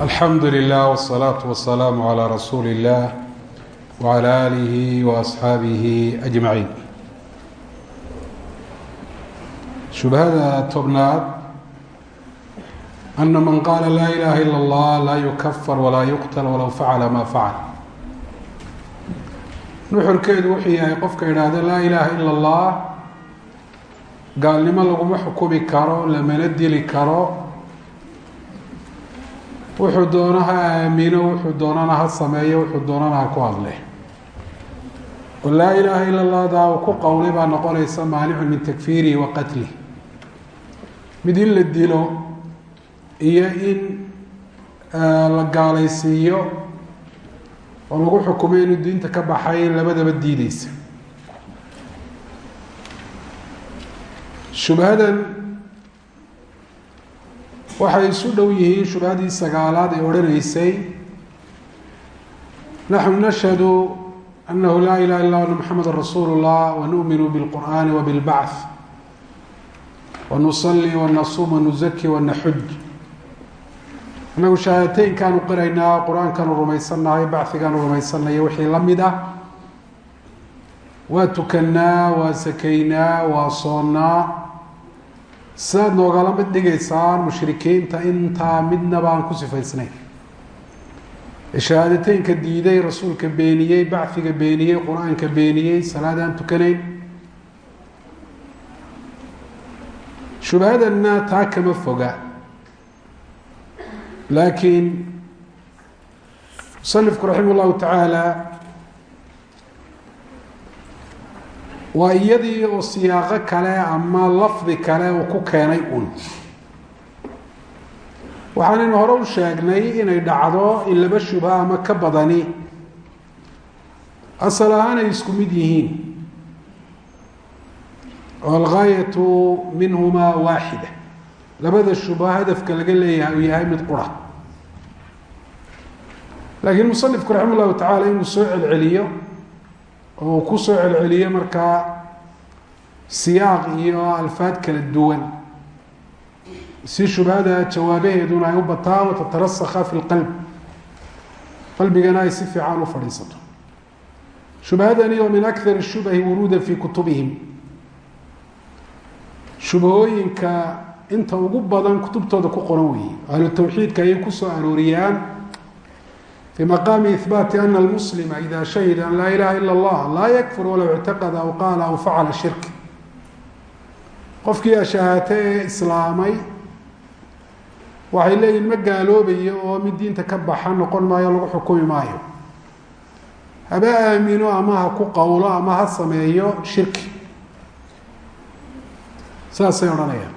alxamdu lilah wsalaatu wasalaamu calaa rasuuli illah wcala aalihi waasxaabihi ajmaciin shubhada tobnaad ana man qaala laa ilaha ila allah laa yukafar walaa yuqtal walow facala maa facal nuxurkeedu wuxuu yahay qofka idhaahda laa ilaha ila allah gaalnimo laguma xukumi karo lamana dili karo wuxuu doono ha aamino wuxuu doonana ha sameeyo wuxuu doonana ha ku hadle. Oo laa ilaaha ila allah daa uu ku qowlay baa noqonaysa maanicun min takfiirihi wa qatlih mid in la dilo iyo in la gaalaysiiyo oo lagu xukumay inuu diinta ka baxay labadaba diideysa shubhadan waxay isu dhow yihiin shubhadii sagaalaad ee odhanaysay. Naxnu nashhadu anahu laa ilaha illa ana muxamada rasuulu llah wanu'minu bilqur'aani wabilbacth wanusali wanasuum wanuzaki wanaxuj inagu shahaadateynkaanu qiraynaa qur'aankaanu rumaysannahay bachigaanu rumaysannayo wixii la mid ah. Waa tukannaa waa sakaynaa waa soonnaa sidaad noogala mid dhigaysaan mushrikiinta intaa midnaba aan ku sifaysnayn shahaadateynka diiday rasuulka beeniyey bachiga beeniyey qur'aanka beeniyey salaad aan tukanayn. Shubhadanna taa kama foga. Laakiin musanifku raximah llahu tacaala waa iyadii oo siyaaqo kale ama lafdi kale uu ku keenay un. Waxaanaynu hore u sheegnay inay dhacdo in laba shubha ama ka badani asal ahaan ay isku mid yihiin. Oo algaayatu minhumaa waaxida. Labada shubha hadafka laga leeyahay uu yahay mid qura. Laakiin musanifku raxima llahu tacaala inuu soo celceliyo oo uu ku soo celceliyo markaa siyaaq iyo alfaad kala duwan. Si shubhada jawaabaheeduna ay u bataan watatarasakha fi lqalb qalbigana ay si fiican u fadhiisato. Shubhadani oo min akar shubahi wuruuda fi kutubihim. Shubhooyinka inta ugu badan kutubtooda ku qoran weeye. Ahlu tawxiidka ayay ku soo arooriyaan fi maqaami ihbaati ana almuslima ida shahida an laa ilaha ila allah laa yakfur walow ictaqada aw qaala aw facala shirk qofkii ashahaate ee islaamay waxay leeyihiin ma gaaloobayo oo mid diinta ka baxa noqon maayo lagu xukumi maayo haba aamino ama ha ku qowlo ama ha sameeyo shirki saasay odhanayaan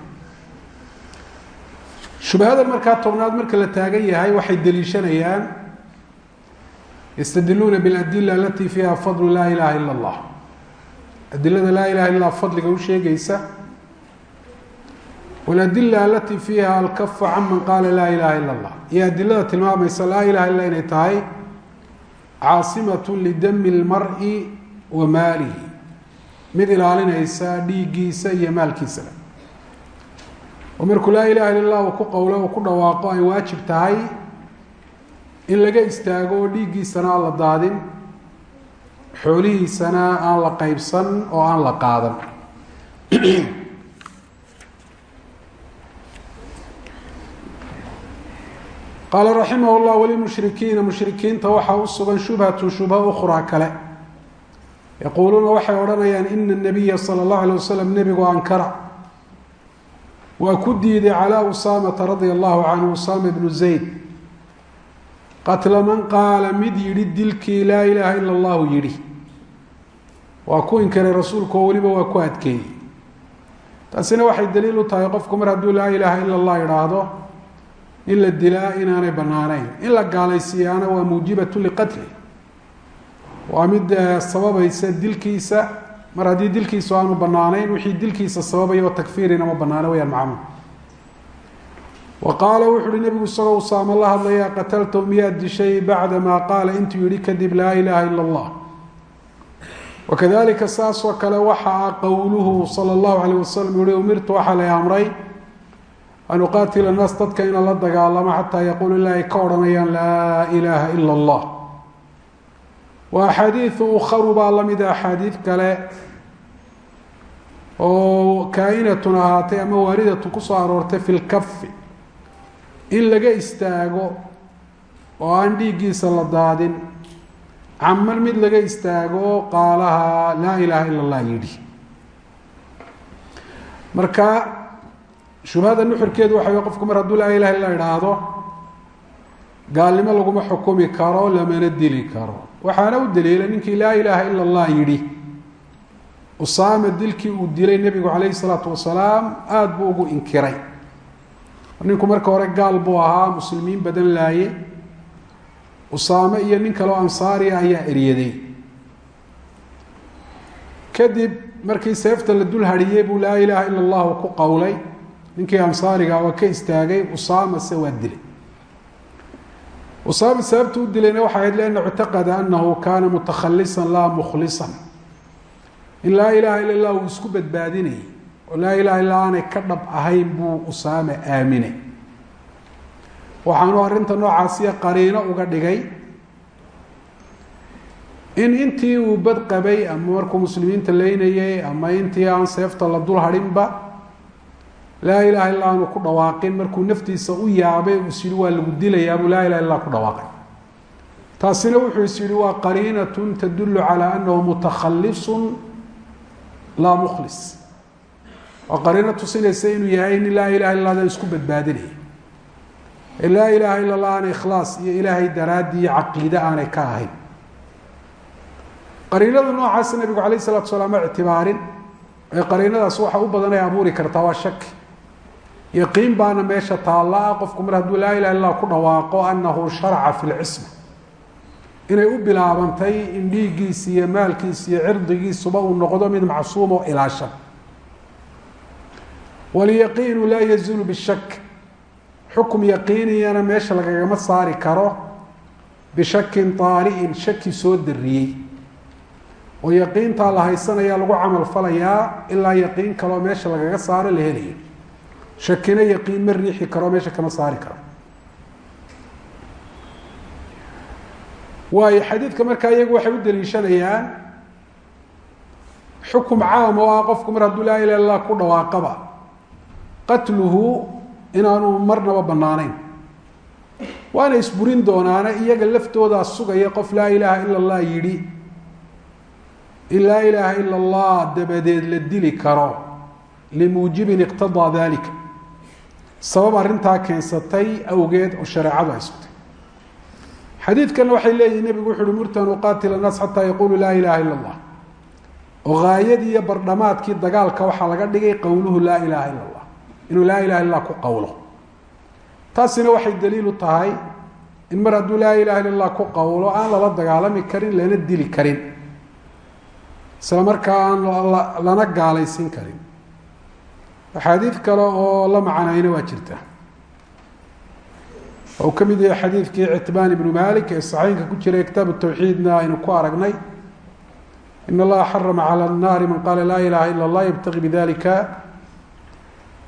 shubhadan markaa tobnaad marka la taagan yahay waxay deliishanayaan ystadiluuna biladila alati fiiha fadlu laa ilaha ila اllah adilada laa ilaha illa fadliga u sheegaysa waladila alati fiiha alkafu can man qaala laa ilaha ila اllah iyo adilada tilmaamaysa laa ilaha illa inay tahay caasimat lidami اlmari wa maalihi mid ilaalinaysa dhiiggiisa iyo maalkiisana oo markuu laa ilaha illa lah uu ku qowlo uu ku dhawaaqo ay waajib tahay in laga istaago dhiiggiisana aan la daadin xoolihiisana aan la qeybsan oo aan la qaadan. Qaala raximah llah walimushrikiina mushrikiinta waxaa u sugan shubhatu shubha ukhraa kale. Yaquuluuna waxay odhanayaan ina nabiya sala allahu alay wasalam nebigu ankara. Waa ku diiday calaa usaamata radia allahu canhu usaama ibnu zayd qatla man qaala mid yidhi dilkii laa ilaaha ila allahu yidhi. Waa ku inkiray rasuulku oo weliba waa ku adkeeyey. Taasina waxay daliil u tahay qofku mar hadduu laa ilaaha ila allah idhaahdo in la dilaa inaanay banaanayn in la gaalaysiiyaana waa muujibatu liqatli. Waa mid sababaysa dilkiisa mar haddii dilkiisu aanu banaanayn wixii dilkiisa sababaya oo takfiirina ma banaana weyaan macnu wa qaala wuxu uhi nebigu isagoo usaamo la hadlaya qataltahu miyaad dishay bacda maa qaala intuu yihi kadib laa ilaaha ila allah. Wakadalika saasoo kale waxa a qowluhu sala allahu alayh wasalam yihi umirtu waxaa lay amray an uqaatila annaas dadka inaan la dagaalamo xataa yaquulu ilaa ay ka odhanayaan laa ilaaha ila allah. Wa axaadiiu ukharu baa la mida axaadiid kale oo kaa-inatun ahaatay ama waaridatun ku soo aroortay fi lkafi in laga istaago oo aan dhiiggiisa la daadin caman mid laga istaago qaalaha laa ilaaha ila allah yidhi. Marka shubhada nuxurkeedu waxa wey qofku mar hadduu laa ilaha illa idhaahdo gaalnimo laguma xukumi karo lamana dili karo. Waxaana u daliila ninkii laa ilaaha ila allah yidhi usaama dilkii uu dilay nebigu calayhi salaatu wasalaam aada buu ugu inkiray ninku marka hore gaal buu ahaa muslimiin badan laaye. Usaame iyo nin kaleo ansaariya ayaa eryaday. Kadib markii seefta la dul hadhiyey buu laa ilaaha ila allahu ku qowlay ninkii ansaariga waa ka istaagay usaama se waa dilay. Usaama sababta u dilayna waxay ahayd lianna ictaqada anahu kaana mutakhalisan laa mukhlisan. In laa ilaaha ila allah uu isku badbaadinayay oo laa ilaha illa aanay ka dhab ahayn buu usaame aaminay waxaanu arrinta noocaasiya qariino uga dhigay in intii uu bad qabay ama markuu muslimiinta leynayay ama intii aan seefta la dul hadhinba laa ilaha illa aanu ku dhawaaqin. Markuu naftiisa u yaabay is yihi waa lagu dilayaa? Buu laa ilaha illa ku dhawaaqay. Taasina wuxuu is waa qariinatun tadulu calaa anahu mutakhalisun laa mukhlis waa qariino tusinaysa inuu yahay nin laa ilaha illa adan isku badbaadinaya laa ilaaha ila allah aanay ikhlaas iyo ilaahay daraaddi iyo caqiide aanay ka ahayn qariinada noocaasa nabigu calayh salatu salaam ma ictibaarin ee qariinadaas waxa u badan ay abuuri kartaa waa shaki yaqiin baana meesha taalla ah qofku mar hadduu laa ilaha illah ku dhawaaqo anahu sharaca fi lcisma inay u bilaabantay in dhiiggiisi iyo maalkiisi iyo cirdigiisuba uu noqdo mid macsuum oo ilaashan walyaqiinu laa yazulu bishak. Xukum yaqiiniyana meesha lagagama saari karo bishakin taari'in shaki soo dariyey oo yaqiintaa la haysanaya lagu camal falayaa ilaa yaqiin kaloo meesha lagaga saaro la helayo. Shakina yaqiin ma riixi karo meesha kama saari karo. Waayo xadiidka markaa iyagu waxay u daliishanayaan xukum caam oo ah qofku mar hadduu laa dhawaaqaba qatluhu inaanu marnaba banaanayn waana isburin doonaana iyaga laftoodaa sugaya qof laa ilaaha ila allah yidhi in laa ilaaha ila allah dabadeed la dili karo limuujibin iqtadaa dalika sabab arrintaa keensatay awgeed oo shareecadu ay sugtay. Xadiidkana waxay leeyihiin nebigu wuxu uhi murtan uqaatila annaas xataa yaqulu laa ilaha ila allah oo haayadii iyo bardhamaadkii dagaalka waxaa laga dhigay qowluhu laa ilaha ila allah inuu laa ilaha illah ku qowlo taasina waxay daliil u tahay in mar hadduu laa ilaha illa allah ku qowlo aan lala dagaalami karin lana dili karin isla markaa aan lana gaalaysiin karin axaadiid kale oo la macanayna waa jirta u ka mid yahay xadiidkii citbaan ibnu malik ee saxiinka ku jiray kitaab tawxiidna aynu ku aragnay in allaha xarama cala الnaari man qaala laa ilaha ila اllah ybtagi bidalika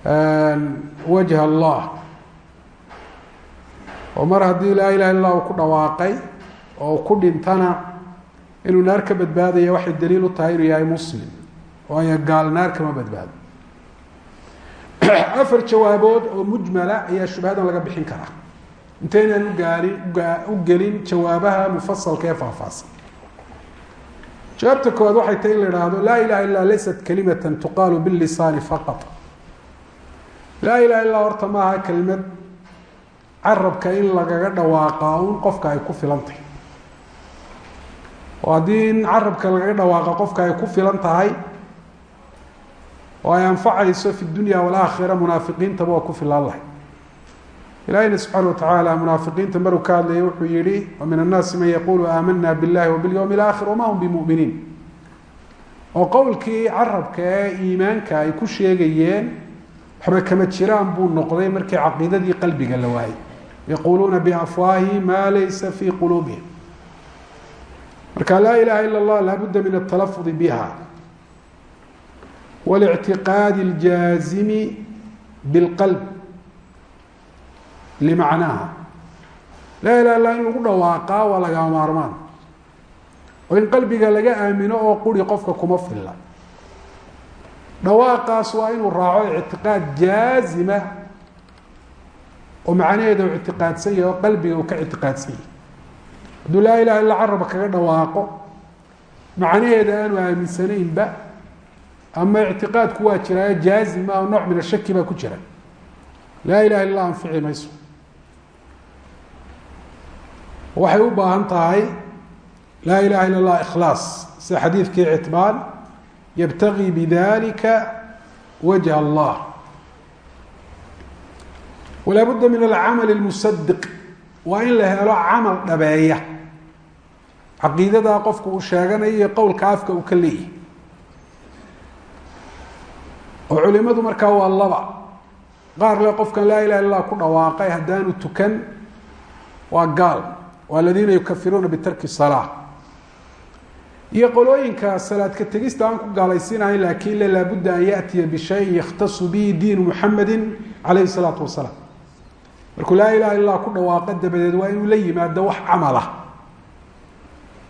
wajha allah. Oo mar haddii laa ilaha illa uu ku dhawaaqay oo ku dhintana inuu naar ka badbaadaya waxay daliil u tahay inuu yahay muslim. Waayo gaal naar kama badbaado. Afar jawaabood oo mujmala ayaa shubhadan laga bixin karaa. Intaynaan ugaalin u gelin jawaabaha mufasalka ee faahfaahsan. Jawaabta koowaad waxay tahay in la idhaahdo laa ilaha illa laysat kalimatan tuqaalu bilisaani faqat laa ilaha illa horta maaha kelimad carabka in lagaga dhawaaqaa un qofka ay ku filan tahay oo haddii in carabka lagaga dhawaaqa qofka ay ku filan tahay oo ay anfacayso fi dunya walaakhira munaafiqiintaba waa ku filaan lahay ilahina subxaana watacaala munaafiqiinta maruu ka hadlayay wuxuu yihi wa min annaasi man yaqulu aamana biاllahi wabilyowmi اlaakhir wama hum bimuminiin. Oo qowlkii carabka ee iimaanka ay ku sheegayeen waxba kama jiraan buu noqday markii caqiidadii qalbiga la waayay yaquluuna biafwaahi ma laysa fi quluubihim marka laa ilaha ila اllah laabudda min atalafudi biha والاعtiqاad الjاazimi bاlqلb limacnaaha laa ilaha illa in lagu dhawaaqaa waa lagama maarmaan oo in qalbiga laga aamino oo quri qofka kuma filla dhawaaqaas waa inuu raaco ictiqaad jaazima oo macnaheeda uu ictiqaadsan yahay oo qalbiga uu ka ictiqaadsan yahay. Hadduu laa ilaha illa carabka kaga dhawaaqo macnaheeda aanu aaminsanaynba ama ictiqaadku waa jiraayo jaazima oo nooc min ashaki baa ku jira. Laa ilaha illa anfici mayso. Waxay u baahan tahay laa ilaha illa اllah ikhlaas sida xadiidkii citbaan yabtagii bidalika wajha allah walaa budda min alcamal اlmusadiq waa in la helo camal dhabeeya caqiidadaa qofku uu sheeganayo iyo qowlka afka uu ka leeyahay oo culimadu markaa waa laba qaar le qofkan laa ilaha illa ku dhawaaqay haddaanu tukan waa gaal waa aladiina yukafiruuna bitarki salaa iyo qolooyinka salaad ka tegista aan ku gaalaysiinahay laakiin le laabudda an yatiya bishayin yakhtasu bihi diinu muxamedin calayhi salaatu wasalaam. Markuu laa ilaha illa ku dhawaaqa dabadeed waa inuu la yimaado wax camal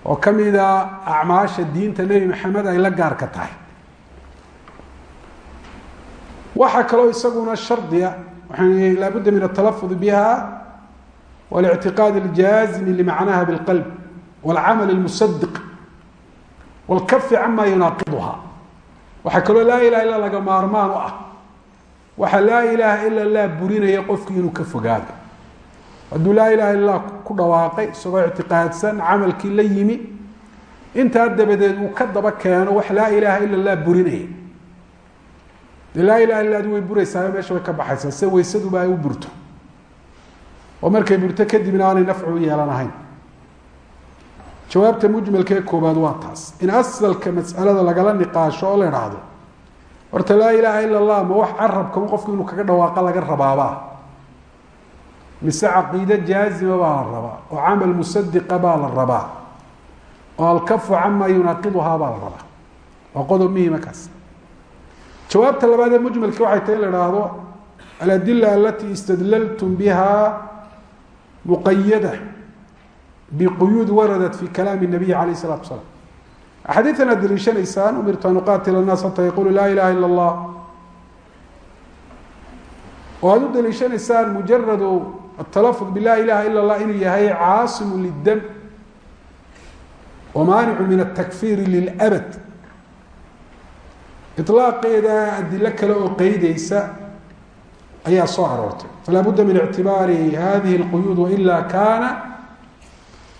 oo ka mida acmaasha diinta nebi maxamed ay la gaarka tahay. Waxaa kaloo isaguna shardiga waxaan laabudda min atalafud biha walictiqaad aljaazimi limacnaha bilqalb walcamal lmusadiq walkafi camaa yunaaqiduhaa waxaa kaloo laa ilaha illa laga maarmaan u ah. Waxaa laa ilaaha ila laa burinaya qofkii inuu ka fogaado. Hadduu laa ilaha illa ku dhawaaqay isagoo ictiqaadsan camalkii la yimi intaa dabadeed uu ka daba keeno wax laa ilaaha ila llah burinaya. Dee laa ilaha illa adu way buraysaa meesha way ka baxaysaa se waysaduba ay u burto. Oo markay burto kadibna aanay nafcu u yeelanahayn jawaabta mujmalka ee koobaad waa taas. In asalka mas'alada lagala niqaasho oo la idhaahdo horta laa ilaaha ila allah ma wax carabka un qofku inuu kaga dhawaaqa laga rabaabaa mise caqiide jaazima baa la rabaa oo camal musadiqa baa la rabaa oo alkafu cama yunaaqiduhaa baa la rabaa. Waa qodob muhima kaas jawaabta labaad ee mujmalka waxay tahay la idhaahdo aladila alati istadlaltum biha muqayada biquyuud waradat fi kalaami nabiyi alayh isalatu asalaam axaadiitan aad daliishanaysaan umirtu an uqaatila annaas xataa yaqulu laa ilaha ila allah oo aad u daliishanaysaan mujaradu atalafud bilaa ilaha ila allah inuu yahay caasimu lidam wamaanicu min atakfiiri lilabad ilaaqeeda adilo kale oo qeydeysa ayaa soo aroortay falaa budda min ictibaari hadihi اlquyuud waila kana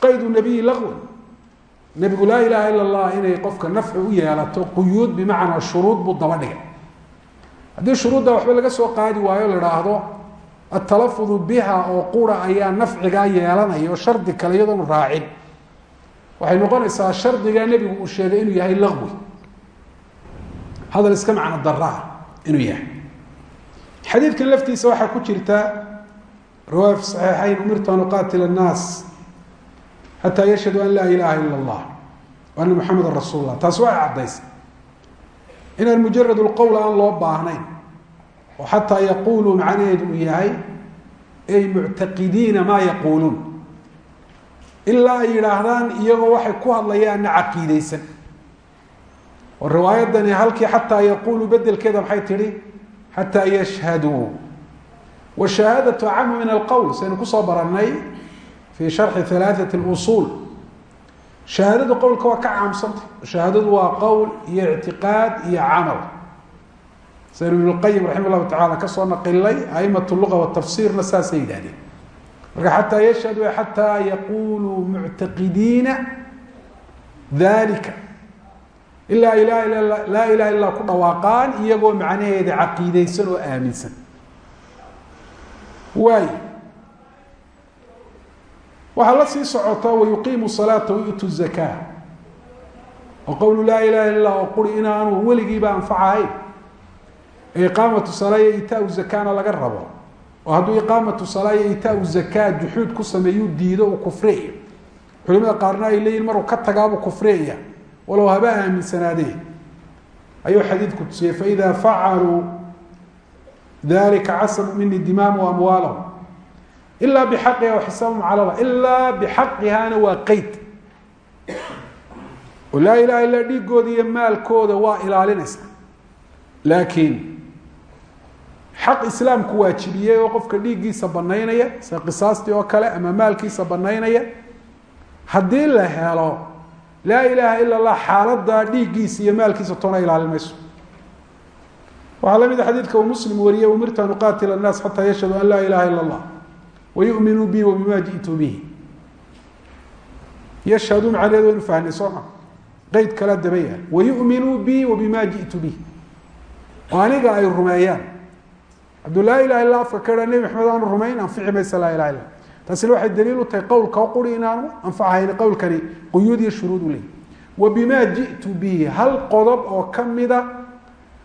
qaydu nabiyi laqwan nebigu laa ilaha ila اllah inay qofka nafci u yeelato quyuud bimacnaa shuruud buu daba dhigay. Haddii shuruudda waxba laga soo qaadi waayo la haahdo atalafudu biha oo qura ayaa nafcigaa yeelanaya oo shardi kale iyadoonu raacin. Waxay noqonaysaa shardigaa nebigu uu sheegay inuu yahay laqwi hadal iska macno daraa inuu yahay. Xadiidkan laftiisa waxaa ku jirta riwaaya fi saxiixayn umirtu an xataa yashhadu an laa ilaha ila allah ana muxamedan rasuul lah taasi waa caddaysay inaan mujarad lqowl aan loo baahnayn oo xataa yaquuluu macnaheedu uu yahay ay muctaqidiina maa yaquuluun. Ilaa ay yidhaahdaan iyagoo waxay ku hadlayaanna caqiideysan oo riwaayadani halkii xataa yaquulu bedelkeeda maxay tidhi? Xataa yashhaduu washahaadatu acamu min alqowl saynu ku soo barannay fii sharxi alaaثat اlusuul shahaadadu qowlka waa ka caamsantay shahaadadu waa qowl iyo ictiqaad iyo camal saynu ibn اlqayim raxima llahu tacala kasoo naqilay aimat luga watafsirna saasay yidhahdeen marka xataa yashhadu xataa yaquluu muctaqidiina dalika ilaa ilaha laa ilaha illa ku dhawaaqaan iyagoo macnaheeda caqiideysan oo aaminsan waay waxaa la sii socota wayuqiimu salaata wayutu zakaa oo qowlu laa ilaha illa oo quri inaanu weligiiba anfacahayn iqaamatu salaa iyo itaau zakaana laga rabo. Oo hadduu iqaamatu salaa iyo itaau zakaa juxuud ku sameeyuu diido uu kufriyayo culimada qaarna ay leeyihiin maruu ka tagaabuu kufriyaya walow haba aaminsanaadee. Ayuu xadiidku tusiyey faida facaluu dalika casabuu mini dimaamu amwaalahum ilaa bixaqiha xisaabum calala ilaa bixaqihaana waa qeyd oo laa ilaha illaa dhiigooda iyo maalkooda waa ilaalinaysa laakiin xaq islaamku waajibiyey oo qofka dhiiggiisa banaynaya sida qisaastii oo kale ama maalkiisa banaynaya haddii la helo laa ilaaha ila allah xaaladaa dhiiggiisa iyo maalkiisa toona ilaalin mayso waxaa la mida xadiidka uu muslim wariyey umirtu an uqaatila annaas xataa yashhadu an laa ilaha ila allah wayuminuu bi wabima ji'tu bihi yashhadu macneed waynu fahnay soo ma qeyd kala daba yaal wayuminuu bi wabima ji'tu bihi oo aniga ay rumeeyaan hadduu laa ilaha illa afka ka ha nebi maxamed aanu rumayn anfici maysa laa ilaha illa taasina waxay daliil u tahay qowlka quri inaanu anfacahayn qowlkani quyuud iyo shuruud u leeyahy wa bima ji'tu bihi hal qodob oo kamida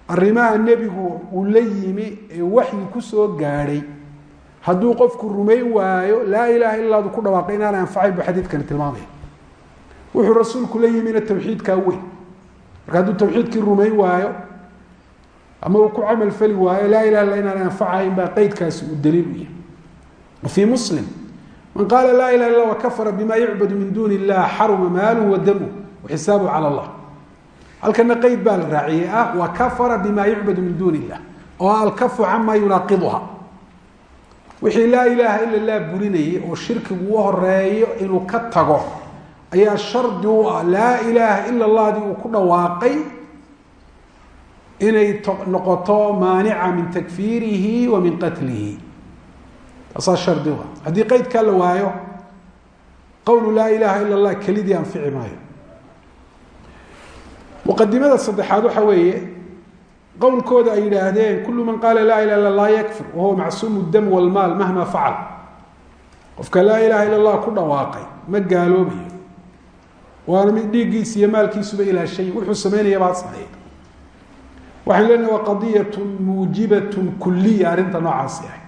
arrimaha nebigu uu la yimi ee waxyi ku soo gaadhay hadduu qofku rumayn waayo laa ilaha illa ku dhawaaqay inaana anfacayn buu xadiidkani tilmaamaya wuxuu rasuulku la yimina tawxiidkaa weyn. Marka hadduu tawxiidkii rumayn waayo ama uu ku camal fali waayo laa ilaha illa inaana anfacayn baa qeydkaasi uu daliil u yahay. Wafii muslim man qaala laa ilaha illa wakafara bima yucbadu min duuni illah xaruma maaluhu wa damuh cala allah. Halkana qeyd baa la raaciyey ah wakafara bima yucbadu min duuni illah oo alkafu cama yunaaqiduha wixii laa ilaaha ila lah burinayay oo shirkigu u horeeyo inuu ka tago ayaa shardi u ah laa ilaaha ila allahdi uu ku dhawaaqay inay noqoto maanica min takfiirihi wa min qatlihi. Taasaa shardi u ah. Haddii qeydkaa la waayo qowlu laa ilaha ila allah kelidii anfici maayo. Muqadimada saddexaad waxa weeye qowlkooda ay yidhaahdeen kulu man qaala laa ilaha illa laa yakfir wahuwa macsuumu dam walmaal mahma facal. Qofka laa ilaha illa allah ku dhawaaqay ma gaaloobayo. Waana mid dhiiggiisa iyo maalkiisuba ilaashay wuxuu sameynaya baad sameeya waxaan leenahay waa qadiyatu muujibatun kuliya arrinta noocaasi ah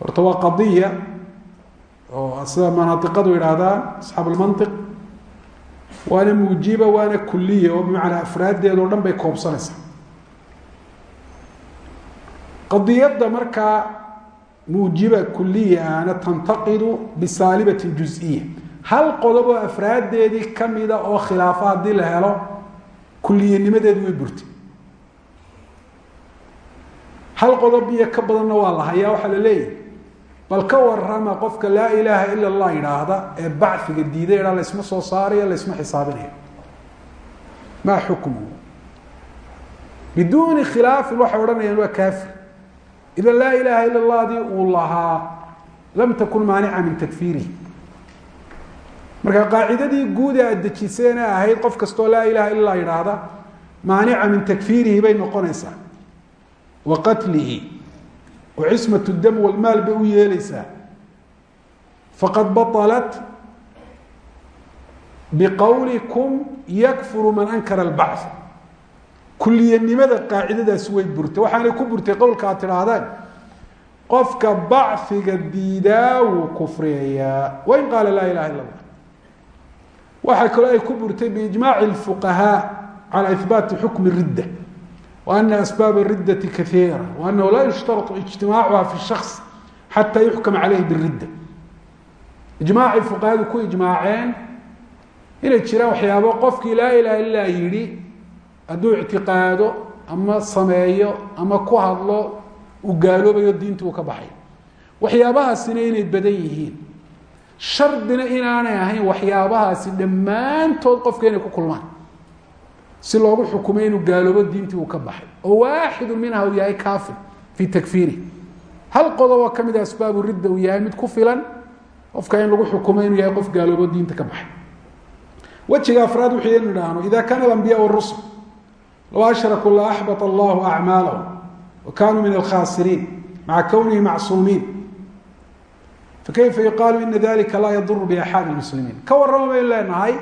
horta waa qadiya oo sida manaaiqadu yidhaahdaan asxaab almantiq waana muujiba waana kuliya oo bimacnaa afraaddeeda o dhan bay koobsanaysaa qadiyadda markaa muujiba kuliya ahna tantaqidu bisaalibatin juziya hal qodob oo afraaddeedii kamida oo khilaafa haddii la helo kuliyanimadeedu way burtay. Hal qodob iyo ka badanna waa la hayaa waxaa la leeyahy bal ka warama qofka laa ilaaha ila allah idhaahda ee baciga diiday idhaa laysma soo saarayo laysma xisaabinayo maa xukmuhu? Biduuni khilaafin waxay odhanayaan waa kaafir idan laa ilaaha ila allahdi uu lahaa lam takun maanica min takfiirihi marka qaacidadii guud ee aad dejiseene ahayd qof kastoo laa ilaha illa allah idhaahda maanica min takfiirihi bay noqonaysaa wa qatlihi oo cismat dam walmaal bay u yeeleysaa faqad baطalat biqowlikum yakfuru man ankara albacث kuliyanimada qaacidadaasi way burtay. Waxaanay ku burtay qowlka ad tidhaahdeen qofka bacfiga diidaa wuu kufriyayaa wain qaala laa ilaha illa allah. Waxaa kaloo ay ku burtay biijmaaci اlfuqahaa calى ihbaati xukmi ridda. Wa asbaab riddati kaiira wa laa yushtarau ijtimaacuha fi shaks xataa yuxkam caleyhi biridda. Ijmaacay fuqahadu ku ijmaaceen inay jiraan waxyaabo qofkii laa ilaha illaa yidhi hadduu ictiqaado ama sameeyo ama ku hadlo uu gaaloobayo diinti uu ka baxay. Waxyaabahaasina inay badan yihiin. Shardina inaanay ahayn waxyaabahaasi dhammaantood qofka inay ku kulmaan. Si loogu xukumay inuu gaaloobo diintii uu ka baxay. Oo waaxidu minha uu yahay kaafir fii takfiiri. Hal qodoboo ka mida ah asbaabu ridda uu yahay mid ku filan qofka in lagu xukumo inuu yahay qof gaaloobo diinta ka baxay. Wejiga afraad wuxuu idin idhaahno ida kaana alambiyaa rusul low ashrakuu la axbata allahu acmaalahum wa kanuu min alkhasiriin maca kownihi macsuumiin fakayfa yuqaalu ina dalika laa yaduru biaxaadi muslimiin ka warrama baynu leenahay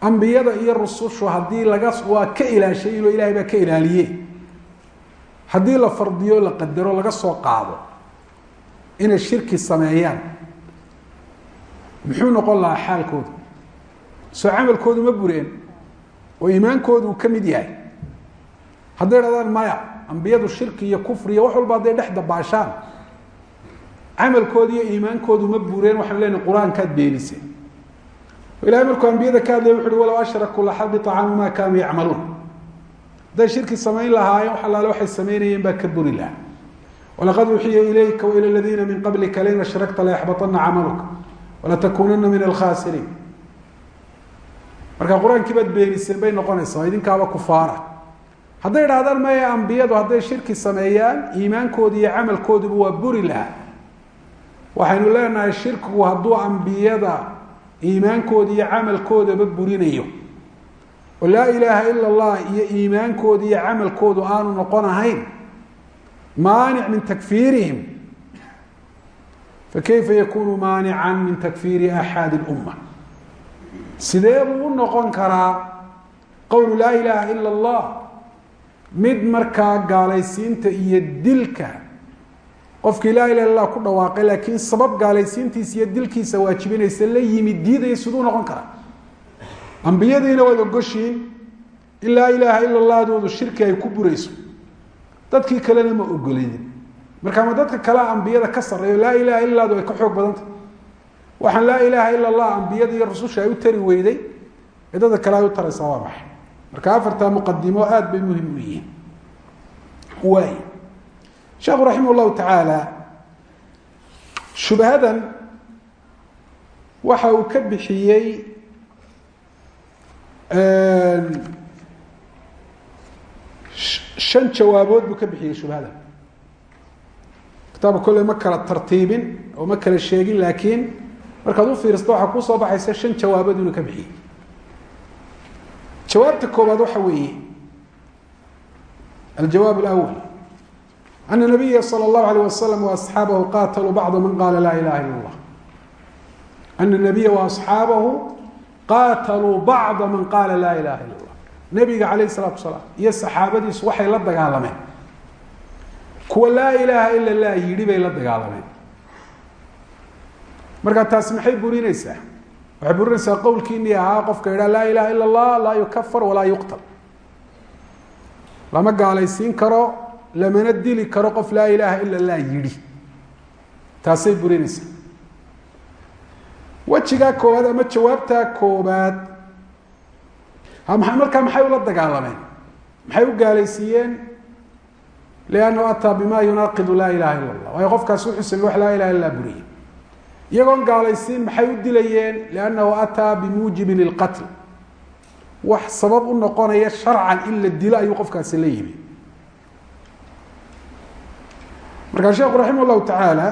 ambiyada iyo rusushu haddii laga waa ka ilaashay ilo ilahay baa ka ilaaliye haddii la fardiyo la qadaro laga soo qaado inay shirki sameeyaan muxuu noqon lahaa xaalkoodu soo camalkoodu ma bureen oo iimaankoodu uu ka mid yahay. Hadday dhahdaan maya ambiyadu shirki iyo kufri iyo wax walba hadday dhex dabaashaan camalkooda iyo iimaankoodu ma buureen waxaanu leenahay qur'aankaad beeniseen ilahay markuu ambiyada ka hadlaya wuxu uhi walow ashrakuu laxabita canhu ma kaanuu yacmaluun. Hadday shirki samayn lahaayeen wax allaale waxay samaynayeen baa ka buri lahaa. Walaqad uuxiya ilayka waila ladiina min qablika lain ashrakta layaxbaطana camaluka walatakunana min alkhasiriin marka qur'aankii baad beeniseen bay noqonaysaa idinkaaba kufaara. Hadday idhahdaan maya ambiyadu hadday shirki sameeyaan iimaankooda iyo camalkooduba waa buri lahaa. Waxaynu leenahay shirkigu hadduu ambiyada iimaankooda iyo camalkoodaba burinayo. Oo laa ilaaha ila allah iyo iimaankooda iyo camalkoodu aanu noqon ahayn maanic min takfiirihim. Fakayfa yakunu maanica min takfiiri axaadi اlumma sidee buu u noqon karaa qowlu laa ilaaha ila اllah mid markaa gaalaysiinta iyo dilka. Qofkii laa ilaha illah ku dhawaaqay laakiin sabab gaalaysiintiisa iyo dilkiisa waajibinaysa la yimid diidaya siduu noqon karaa? Ambiyadiina waad ogoshiin in laa ilaaha ila llahdoodu shirki ay ku burayso. Dadkii kalena ma ogolinin marka ma dadka kale ambiyada ka sarreeyo laa ilaha illa lladu ay ka xoog badantah waxaan laa ilaaha ila allah ambiyada iyo rususha ay u tari weyday ee dadka kale ay u taraysaa waa marka afartaa muqadimo aada bay muhiim u yihiin. Waay sheekhu raximah tacaala shubhadan waxa uu ka bixiyey shan jawaabood buu ka bixiyey shubhadan kitaabka kolle ma kala tartiibin oo ma kala sheegin laakiin markaad u fiirsato waxaa ku soo baxaysa shan jawaabood inuu ka bixiyey. Jawaabta koobaad waxa weeye aljawaab alawal ana nabiya sala allahu alayh wasalam waasxaabahu qaataluu bacda man qaala laa ilaha illa allah ana nabiya waasxaabahu qaataluu bacda man qaala laa ilaha illa allah nebiga calayh isalaatu wasalaam iyo saxaabadiisu waxay la dagaalameen. Kuwa laa ilaaha ila lah yidhi bay la dagaalameen marka taasi maxay burinaysaa? Waxay burinaysaa qowlkiinii ahaa qofka idhaa laa ilaha ila allah laa yukafar walaa yuqtal. Lama gaalaysiin karo lamana dili karo qof laa ilaaha ila lah yidhi. Taasay burinaysaa. Wejigaa koowaad ama jawaabtaa koobaad markaa maxay ula dagaalameen? Maxay u gaalaysiiyeen? Liannahu ataa bima yunaaqidu laa ilaha ila allah waayo qofkaasi wuxuu samey wax laa ilaha illa iyagoon gaalaysiin maxay u dilayeen? Liannahu ataa bimuujibin ilqatl. Wax sabab u noqonaya sharcan in la dilo ayuu qofkaasi la yimi. Markaa sheekhu raximah llahu tacaala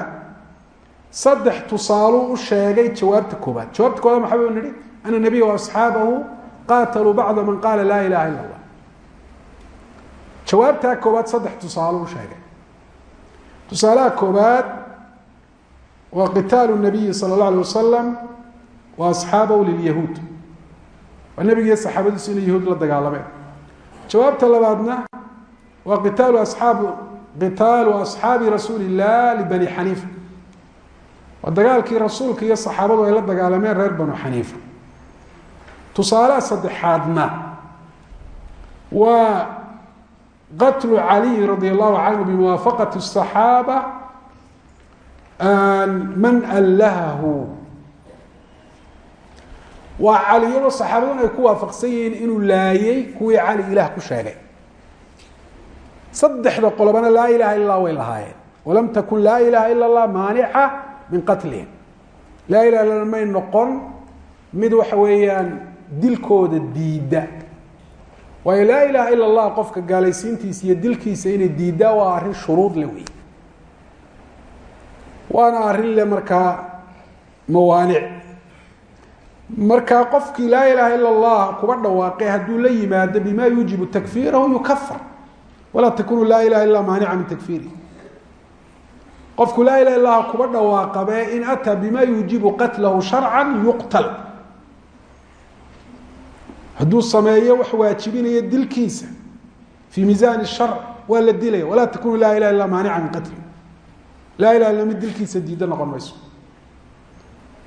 saddex tusaaluu u sheegay jawaabta koobaad jawaabta koobaad maxaa u nihi ana nabiya waasxaabahu qaataluu bacda man qaala laa ilaha illa allah. Jawaabtaa koobaad saddex tusaalo u sheegay. Tusaalaha koobaad waa qitaalu nabiyi sala اllah alay wasalam wa asxaabahu lilyahuud waa nebigiiyo saxaabadiisu inay yahuud la dagaalameen jawaabta labaadna waa qitaalu asxaabu qitaalu asxaabi rasuuli illah libani xaniifa waa dagaalkii rasuulka iyo saxaabadu ay la dagaalameen reer banu xaniifa tusaalaha saddexaadna waa qatlu caliyi radi allahu canhu bimuwaafaqati الصaxaaba man allahahu. Waa caliyado saxaabaduna ay ku waafaqsan yihiin inuu laayay kuwii cali ilaah ku sheegay. Saddexda qolobana laa ilaha illa way lahaayeen. Walam takun laa ilaha ila اllah maanica min qatlihim. Laa ilaha illa may noqon mid waxa weeyaan dilkooda diidda. Waayo laa ilaha ila اllah qofka gaalaysiintiisa iyo dilkiisa inay diiddaa waa arrin shuruud le wey waana arrin le markaa mawaanic. Markaa qofkii laa ilaha ila اllah kuba dhawaaqay hadduu la yimaado bima yuujibu takfiirahu yukafar walaa takunu laa ilaha illa maanica min takfiirihi. Qofku laa ilaha illah kuba dhawaaqabe in ataa bima yuujibu qatlahu sharcan yuqtal. Hadduu sameeyo wax waajibinaya dilkiisa fii miisaan sharc waa la dilaya. Walaa takunu laa ilaha illa maanica min qatli laa ilaha illa mid dilkiisa noqon mayso.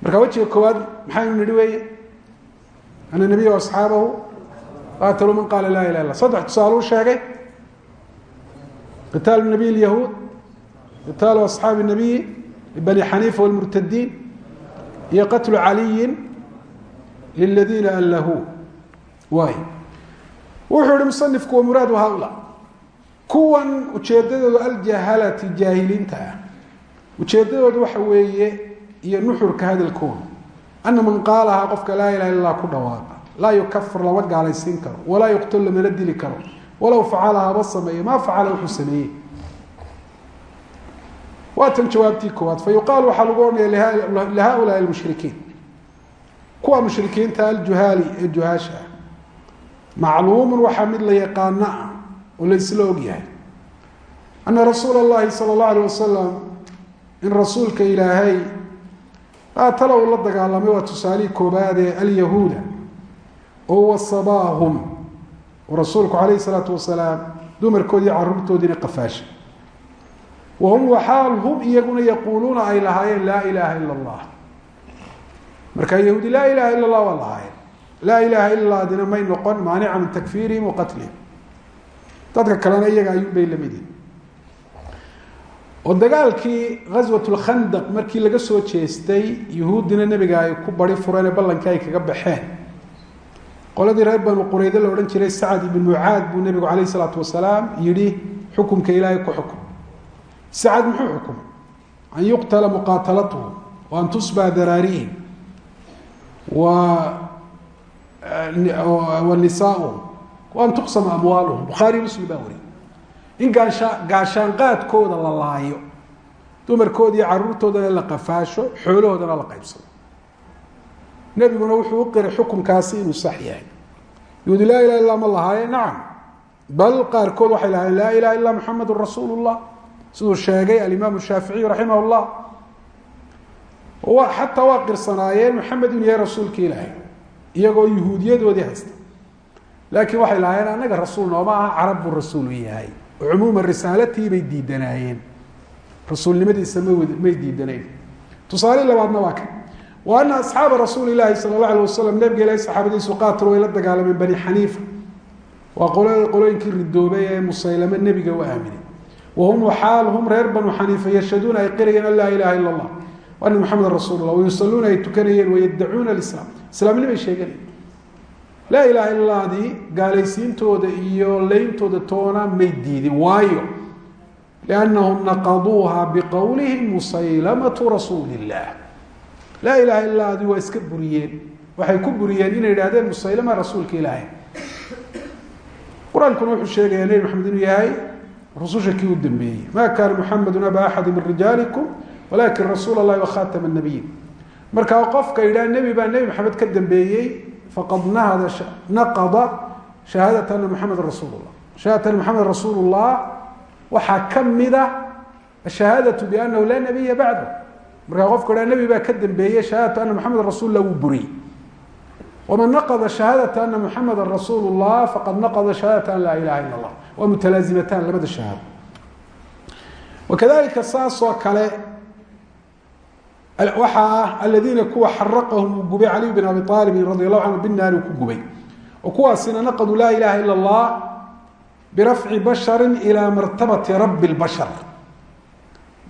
Marka wejiga koowaad maxaynu nihi weeye? Ana nabiya asxaabahu qaataluu man qaala laa ilaha illa saddex tusaaluu sheegay. Qitaalu nabiy lyahuud qitaalu asxaabi nabiyi bani xaniifa wlmurtadiin iyo qatlu caliyin liladiina allahuu waay wuxuu ihi musanifku wamuraadu haula. Kuwan ujeedadoodu aljahalati jaahiliinta ah ujeedadooda waxa weeye iyo nuxurka hadalkooda ana man qaalahaa qofka laa ilaha illa ku dhawaaqa laa yukafir lama gaalaysiin karo walaa yuqtal lamala dili karo. Walow facala ma sameeye maa facala wuxuu sameeyey. Waatan jawaabtii koowaad. Fa waxaa lagu odhanaya lihaulaai lmushrikiin kuwa mushrikiinta aljuhaali ee juhaasha ah. Macluumun waxaa mid la yaqaana ah oo laysla ogyahay ana rasuula llahi sala اllah alay wasalam in rasuulka ilaahay qaatala uu la dagaalamay waa tusaalihii koobaadee alyahuuda. Oo wasabaahum. Oo rasuulku calayhi salaatu wasalaam dumarkoodii caruurtoodiina qafaashay. Wahum waxaal hum iyaguna yaquuluuna ay lahaayeen laa ilaaha ila allah. Markaa yahuudi laa ilaha ila allah waa lahaayeen. Laa ilaaha ila allah dina may noqon maanica min takfiirihim wa qatlihim. Dadka kalena iyaga ayuunbay la midin oo dagaalkii ghaswat lkhandaq markii laga soo jeestay yuhuuddina nebiga ay ku bari fureen ee ballankii ay kaga baxeen. Qoladii reer banu qurayde la odhan jiray sacad ibn mucaad buu nebigu calayh isalaatu wasalaam yidhi xukumka ilaahay ku xukum. Sacad muxuu xukumay an yuqtala muqaatalatuhum wa an tusbaa daraarihim wa wa nisaauhum wa an tuqsama amwaaluhum. Bukhaari muslim baa wariyay in gaasha gaashaanqaadkooda la laayo dumarkooda caruurtoodana la qafaasho xoolahoodana la qaybsado. Nebiguna wuxuu u qiray xukunkaasi inuu sax yahay. Yuudi laa ilaha illa ma lahaaye nacam. Bal qaarkood waxay lahaayeen laa ilaha illa muxamedun rasuulu siduu sheegay alimaam shaaficiy raximah llah xataa waa qirsanaayeen maxamed inuu yahay rasuulka ilaahay iyagoo yuhuudiyadoodii haysta. Laakiin waxay lahaayeen annaga rasuul nooma aha carab buu rasuulu yahay cumuuma risaalatii bay diidanaayeen rasuulnimadiisa may diidanayn tusaale labaadna waa kan wa ana asxaaba rasuuli ilaahi sala allah alay wasalam nabiga saxaabadiisu qaatil way la dagaalameen bani xaniifa waa qolooyinkii ridoobay ee musaylame nebiga u aaminay wahum waxaal reer banu xaniifa yashhaduuna ay qirayeen an laa ilaha ila allah ana maxameda rasuul lah wayusaluuna ay tukanayeen wayaddacuuna alislaam islaamnimay sheeganayeen laa ilaha ilaadii gaalaysiintooda iyo leyntooda toona may diidin waayo. Liannahum naqaduuha biqowlihim musaylamatu rasuuli laa ilaha ilaadii waa iska buriyeen. Waxay ku buriyeen inay idhahdeen musaylama rasuulka ilaahay. Qur'aankuna wuxuu sheegayaa nebi maxamed inuu yahay rususha kii u dambeeyey. Ma kaana muxamedun aba axadi min rijaalikum walakin rasuul اllahi wakhatama nabiyin markaa qofka yidhaha nebi baa nebi maxamed ka dambeeyey faqad nahada naqada shahaadat ana maxamed rasuul lah shahaadat ana maxamed rasuul llah waxaa kamida ashahaadatu bianahu laa nabiya bacda markaa qofka yidhaha nebi baa ka dambeeyey shahadatu ana maxamed rasuul lah wuu buriyey. Waman naqada shahaadata ana muxameda rasuul llah faqad naqada shahaadata an laa ilaha ila allah waa mutalaazimataan labada shahaado. Wakadalika saasoo kale waxaa ah aladiina kuwa xaraqahum uu gubay caliy bin abi aalibin radi allahu canhu binaari ku gubay. Oo kuwaasina naqaduu laa ilaha ila allah birafci bashari ilaa martabati rabi lbashar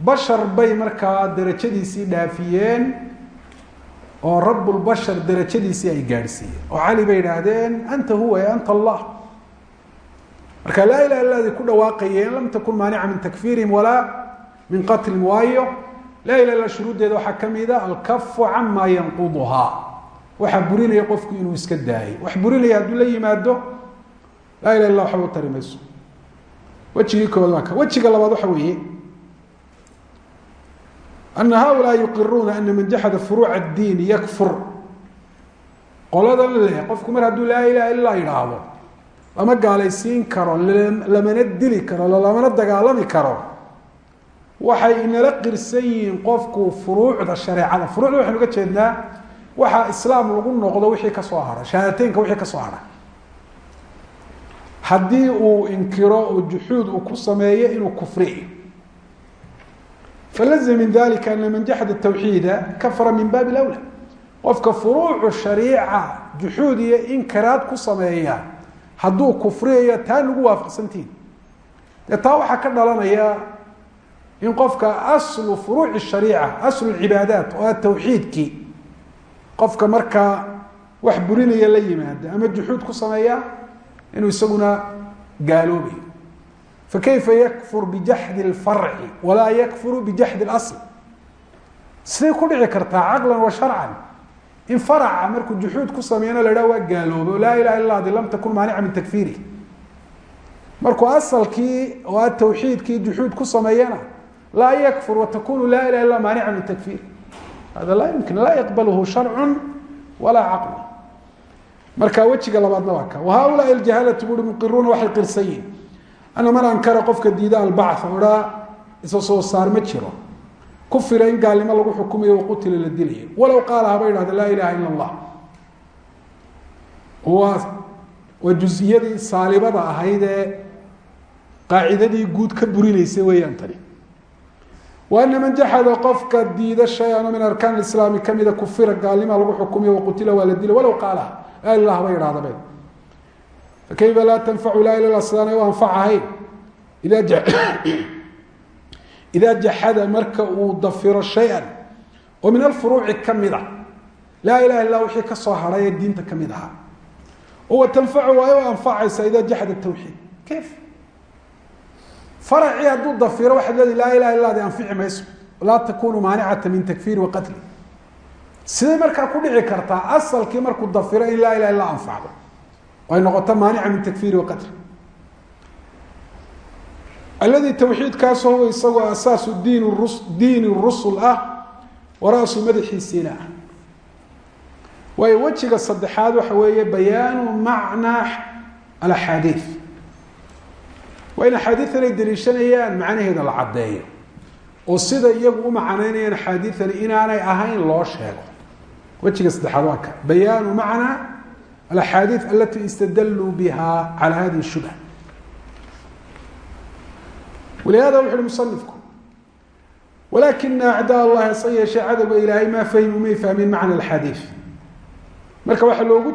bashar bay markaa darajadiisii dhaafiyeen oo rabbulbashar darajadiisii ay gaadhsiiyeen. Oo cali bay idhaahdeen anta huwa e anta allah. Marka laa ilaha illadii ku dhawaaqayeen lam takun maanica min takfiirihim walaa min qatlihim waayo laa ilah illa shuruuddeeda waxaa ka mida alkafu cama yanquduhaa. Waxaa burinaya qofku inuu iska daayo. Wax burinaya hadduu la yimaado laa ilah illa waxba u tari mayso. Wejigii labaad waxa weeye ana haulaa yuqiruuna ana man jaxada furuuca addiin yakfur. Qoladan leh qofku mar hadduu laa ilaha illa yidhaahdo lama gaalaysiin karo lamana dili karo lamana dagaalami karo waxay inala qirsan yihiin qofku furuucda shareecada. Furuucda waxaynu uga jeednaa waxaa islaam lagu noqdo wixii ka soo hara shahaadateynka wixii ka soo hara haddii uu inkiro oo juxuud uu ku sameeyo inuu kufriyo falazim min dalika ana man jaxada tawxiida kafara min baabi lawla qofka furuucu shariica juxuud iyo inkiraad ku sameeya hadduu kufriyayo taa nagu waafaqsantihin dee taa waxaa ka dhalanaya in qofka aslu furuuci shariica aslu cibaadaat oo ah tawxiidkii qofka markaa wax burinaya la yimaada ama juxuud ku sameeya inuu isaguna gaaloobayo fakayfa yakfur bijaxdi اlfarci walaa yakfuru bijaxdi اlasl siday ku dhici kartaa caqlan wa sharcan. In faraca markuu juxuud ku sameeyana la hah waa gaaloobe o laa ilaha illa adi lam takun maanica min takfiiri markuu asalkii oo a tawxiidkii juxuud ku sameeyana laa yakfur watakunu laa ilaha illa maanica min takfiir hada laa yumkin laa yaqbalhu sharcu walaa caqlu marka wejiga labaadna waa ka wahaulaai aljahalatu bui muqiruuna waxay qirsan yihiin ana man ankara qofka diida albacha odhaa isa soo saar ma jiro kufira in gaalnimo lagu xukumayo waqutila la dilayo walow qaala haba idhahda laa ilaha ila allah waa waa jusiyadii saalibada ahayd ee qaacidadii guud ana man jaxada qofka diida shay-an oo min arkaan islaami kamida kufira gaalnima lagu xukumayo waqutila waa la dilay walow qaala laa ilah haba idhahdabe fakayfa laa tanfacu laa ila sidaanay u anfacahayn ida idaa jaxada marka uu dafiro shay-an oo min alfuruuci ka mid a laa ilaha illa wixii ka soo hadhay ee diinta ka mid ahaa. Tanfacu waay u anfacaysa idaa jaxada tawxiid. Kayf faracii hadduu dafiro waxaad leedahi laa ilaha illa adi anfici mayso laa takunu maanicata min takfiiri wa qatli. Siday markaa ku dhici kartaa asalkii markuu dafiro in laa ilaha illa anfacdo? Ay noqoto maanica min takfiiri wa qatli. Alladii tawxiidkaasoo huwa isagoo asaasu diin rus diini rusul ah wa ra-su madaxiisiina ah. Waayo wejiga waa in axaadiidan ay daliishanayaan macnaheeda la caddeeyo. Oo sida iyagu u macanaynayaan axaadiidani inaanay ahayn loo sheego. Wejiga saddexaad waa ka. Bayaanu macnaa alaxaadiid alati istadaluu biha cala hadihi shubha walihada wuxu uhi musanifku walakina acdaa allahi hase yeeshee cadowga ilaahay maa fahimuu may fahmin macna alxadiid. Marka waxaa loogu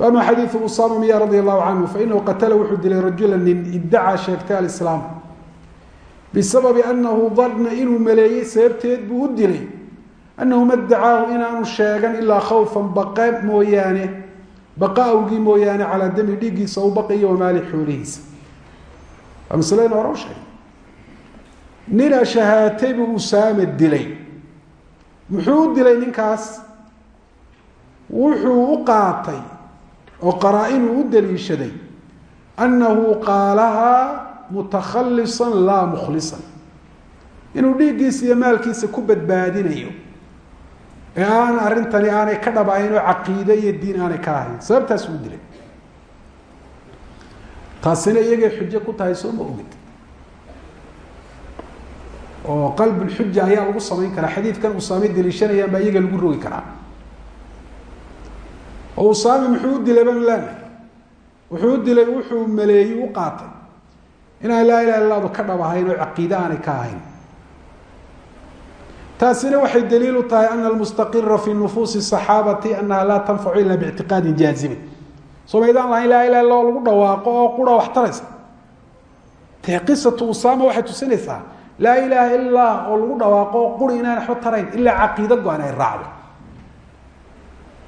faama xadiidu usama miya radi allahu canhu fainahu qatala wuxuu dilay rajula nin iddacaa sheegtay alislaam bisababi anahu danna inuu maleeyey sababteed buu u dilay anahu ma dacaahu inaanu sheegan ilaa khawfan baqe mooyaane baqa awgii mooyaane calaa dami dhiiggiisa u baqiyo wamaali xoolihiisa waa maslada hore u sheegay nina shahaatay buu usaama oo qaraa-inuu u daliishaday annahu qaalahaa mutakhalisan laa mukhlisan. Inuu dhiiggiisa iyo maalkiisa ku badbaadinayo. Ee aan arrintani aanay ka dhabahayn oo caqiide iyo diin aanay ka ahayn sababtaas uu dilay. Taasina iyagay xujo ku tahay soo ma ogid. Oo qalbulxuja ayaa lagu samayn karaa. Xadiidkan usaame daliishanayaan baa iyaga lagu rogi karaa oo usaame muxuu u dilay banu leenahay wuxuu u dilay wuxuu maleeyey u qaatay. Inaan laa ilaha illadu ka dhab ahayn oo caqiide ka ahayn. Taasina waxay daliil u tahay ana almustaqira fi nufuusi صaxaabati anaha laa tanfacu ila bictiqaadin jaazimin soo maydaan lahayn laa ilaha illa lagu dhawaaqo oo qura wax taraysa. Dee qisatu usama waxay tusinaysaa laa ilaaha ilaa oo lagu dhawaaqo oo inaan waxba tarayn ilaa caqiido go-an ay raacdo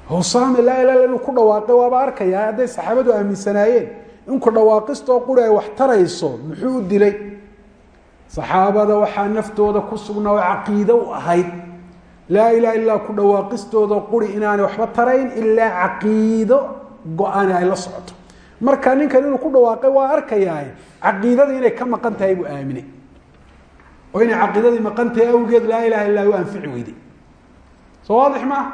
usame laa ilaha illa inuu ku dhawaaqay waaba arkaya hadday saxaabadu aaminsanaayeen. Inku dhawaaqistoo quri ay wax tarayso muxuu u dilay. Saxaabada waxaa naftooda ku sugnaa oo caqiide u ahayd. Laa ilaha illaa ku dhawaaqistooda quri inaanay waxba tarayn ilaa caqiido go-ani ay la socoto. Marka ninkan inuu ku dhawaaqay waa arkayaa caqiidadii inay ka maqan tahay buu aaminay. Oo inay caqiidadii maqan tahay awgeed laa ilaha illaa u anfici weyday. Soo waadix maaha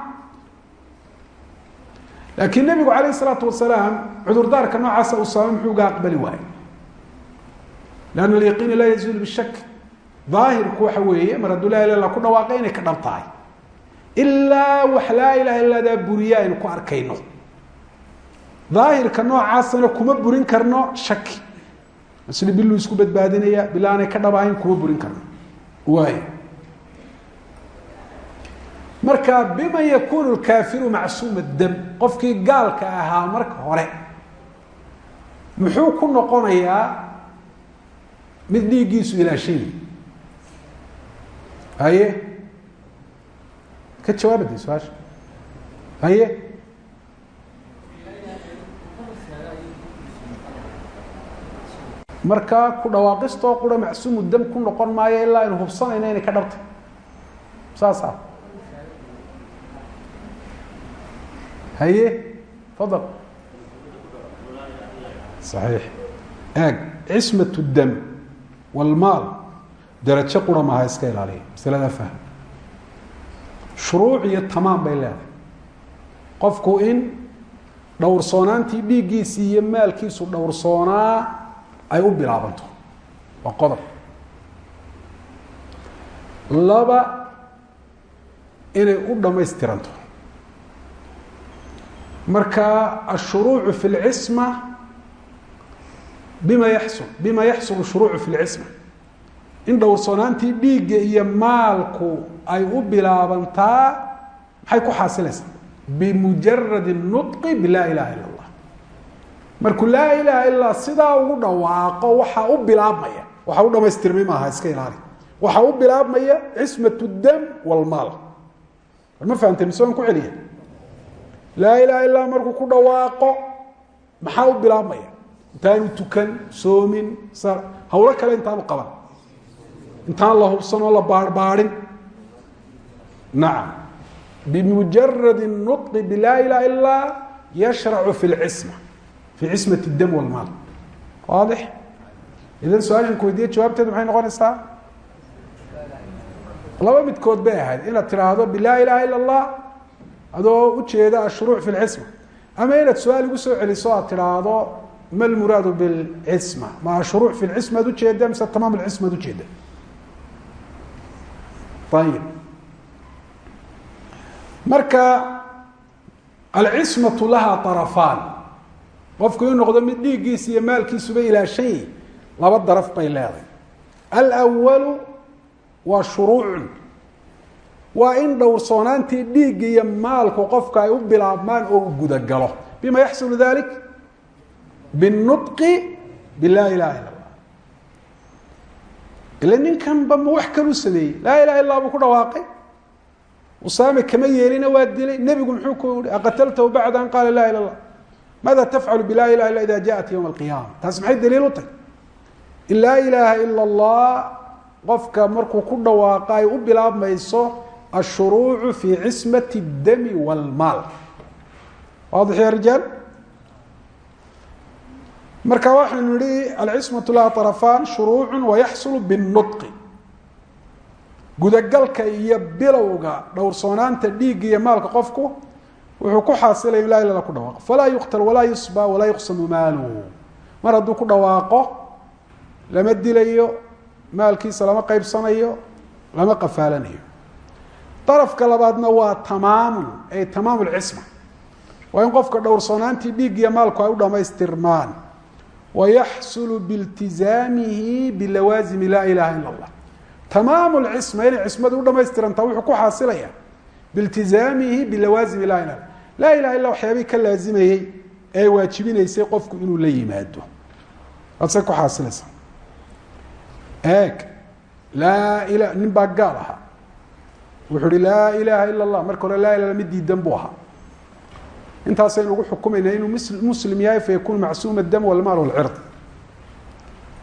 laakiin nabigu calayh isalaatu wasalaam cudurdaarka noocaasa usaame muxuu uga aqbali waayey lanna alyaqiina laa yazuulu bishak daahirku waxa weeye mar hadduu laa ilah illa ku dhawaaqay inay ka dhab tahay. Ilaa wax laa ilaha illadaa buriya aynu ku arkayno. Daahirka noocaasana kuma burin karno shaki sida biluu isku badbaadinaya bila aanay ka dhab ahayn kuma burin karno. Waay marka bima yakunu lkaafiru macsuuma dam qofkii gaalka ahaa marka hore muxuu ku noqonayaa mid dhiiggiisu ilaashay haye? Ka jawaabade su'aasha. Haye? Markaa ku dhawaaqistoo qura macsuumu dam ku noqon maayo ilaa aynu hubsanayno inay ka dhabtay. Saasa haye fadal صaxiix eeg cismaة الdam wاlmaal darajo qura maaha iska ilaaliya masalada fahm shuruuc iyo tamaam bay leedahay qofku in dhowrsoonaantii dhiiggiisii iyo maalkiisu dhowrsoonaa ay u bilaabanto waa qodob laba inay u dhamaystiranto marka ashuruucu fi اlcisma bima yaxsul bima yaxsulu shuruucu fi lcisma in dhowrsoonaantii dhiigga iyo maalku ay u bilaabantaa maxay ku xaasilaysaa bimujaradi nutqi bilaa ilaha ila allah. Markuu laa ilaha ilaa sidaa ugu dhawaaqo waxaa u bilaabmaya waxaa u dhamaystirmay maaha iska ilaali. Waxaa u bilaabmaya cismat dam wlmaal war ma fahamtay mise waan ku celiya laa ilaha illaa markuu ku dhawaaqo maxaa u bilaabmaya? Intaanu tukan soomin hawlo kale intaanu qaban. Intaan la hubsan oo la baarbaarin. Nacam bimujaradi nutqi bilaa ilaha ilaa yashracu fi lcisma fi cismat dam wlmaal waadix. Idan su'aashan ku weydiiye jawaabteedu maxay noqonaysaa? Laba midkood bay ahayd. Inaad tidhaahdo bilaa ilaha ila allah adoo ujeeda ashuruuc fi lcisma ama inaad su'aal igu soo celiso aad tidhaahdo ma lmuraadu bilcisma? Ma ashuruuc fi lcisma ad ujeeda mise tamaam lcisma ad ujeeda ayib marka alcismatu laha arafaan qofku inu noqdo mid dhiiggiisa iyo maalkiisuba ilaashay laba daraf bay leedahay. Alwalu waa shuruucun waa in dhowrsoonaantii dhiigga iyo maalku qofka ay u bilaabmaan oo u gudagalo. Bima yaxsulu dalik binuqi bilaa ilaha illa lah ninkanba ma wax kalu sameeyey. Laa ilaha illah buu ku dhawaaqay. Usaame kama yeelina waa dilay. Nebigu muxuu ku i aqataltahu bacda an qaala laa ila lah maada tafcalu bilaa ilaha illa ida jaءat ywma alqiyaama? Taas maxay daliil u tahy in laa ilaaha ila اllah qofka markuu ku dhawaaqa u bilaabmayso ashuruucu fi cismat اdami wاlmaal waadix ya rijaal marka waxaynu nihi alcismatu laha طarafaan shuruucu wayaxsulu biالnuطqi gudagalka iyo bilowga dhowrsoonaanta dhiigga iyo maalka qofku wuxuu ku xaasilaya in la ila ku dhawaaqo falaa yuqtal walaa yusba walaa yuqsamu maaluhu mar hadduu ku dhawaaqo lama dilayo maalkiisa lama qaybsanayo lama qafaalanayo darafka labaadna waa tamaamun ay tamaamu lcisma waa in qofka dhowrsoonaantii dhiig iyo maalku ay u dhamaystirmaan wayaxsulu biiltizaamihi bilawaasimi laa ilaha ila اllah tamaamu lcisma inay cismadu u dhamaystirantaa wuxuu ku xaasilaya biiltizaamihi bilawaasimi laa ilah laa ilaha illa waxyaabihii ka laazimayey ee waajibinaysay qofku inuu la yimaado. Wadsay ku xaasilaysa eeg laa ila nin baa wuxuu hi laa ilaha ila اllah marka hore laa ilah mid diidan buu ahaa. Intaasaynu ugu xukumayna inuu muslim yahay fayakun macsuuma dam wlmaal wlcird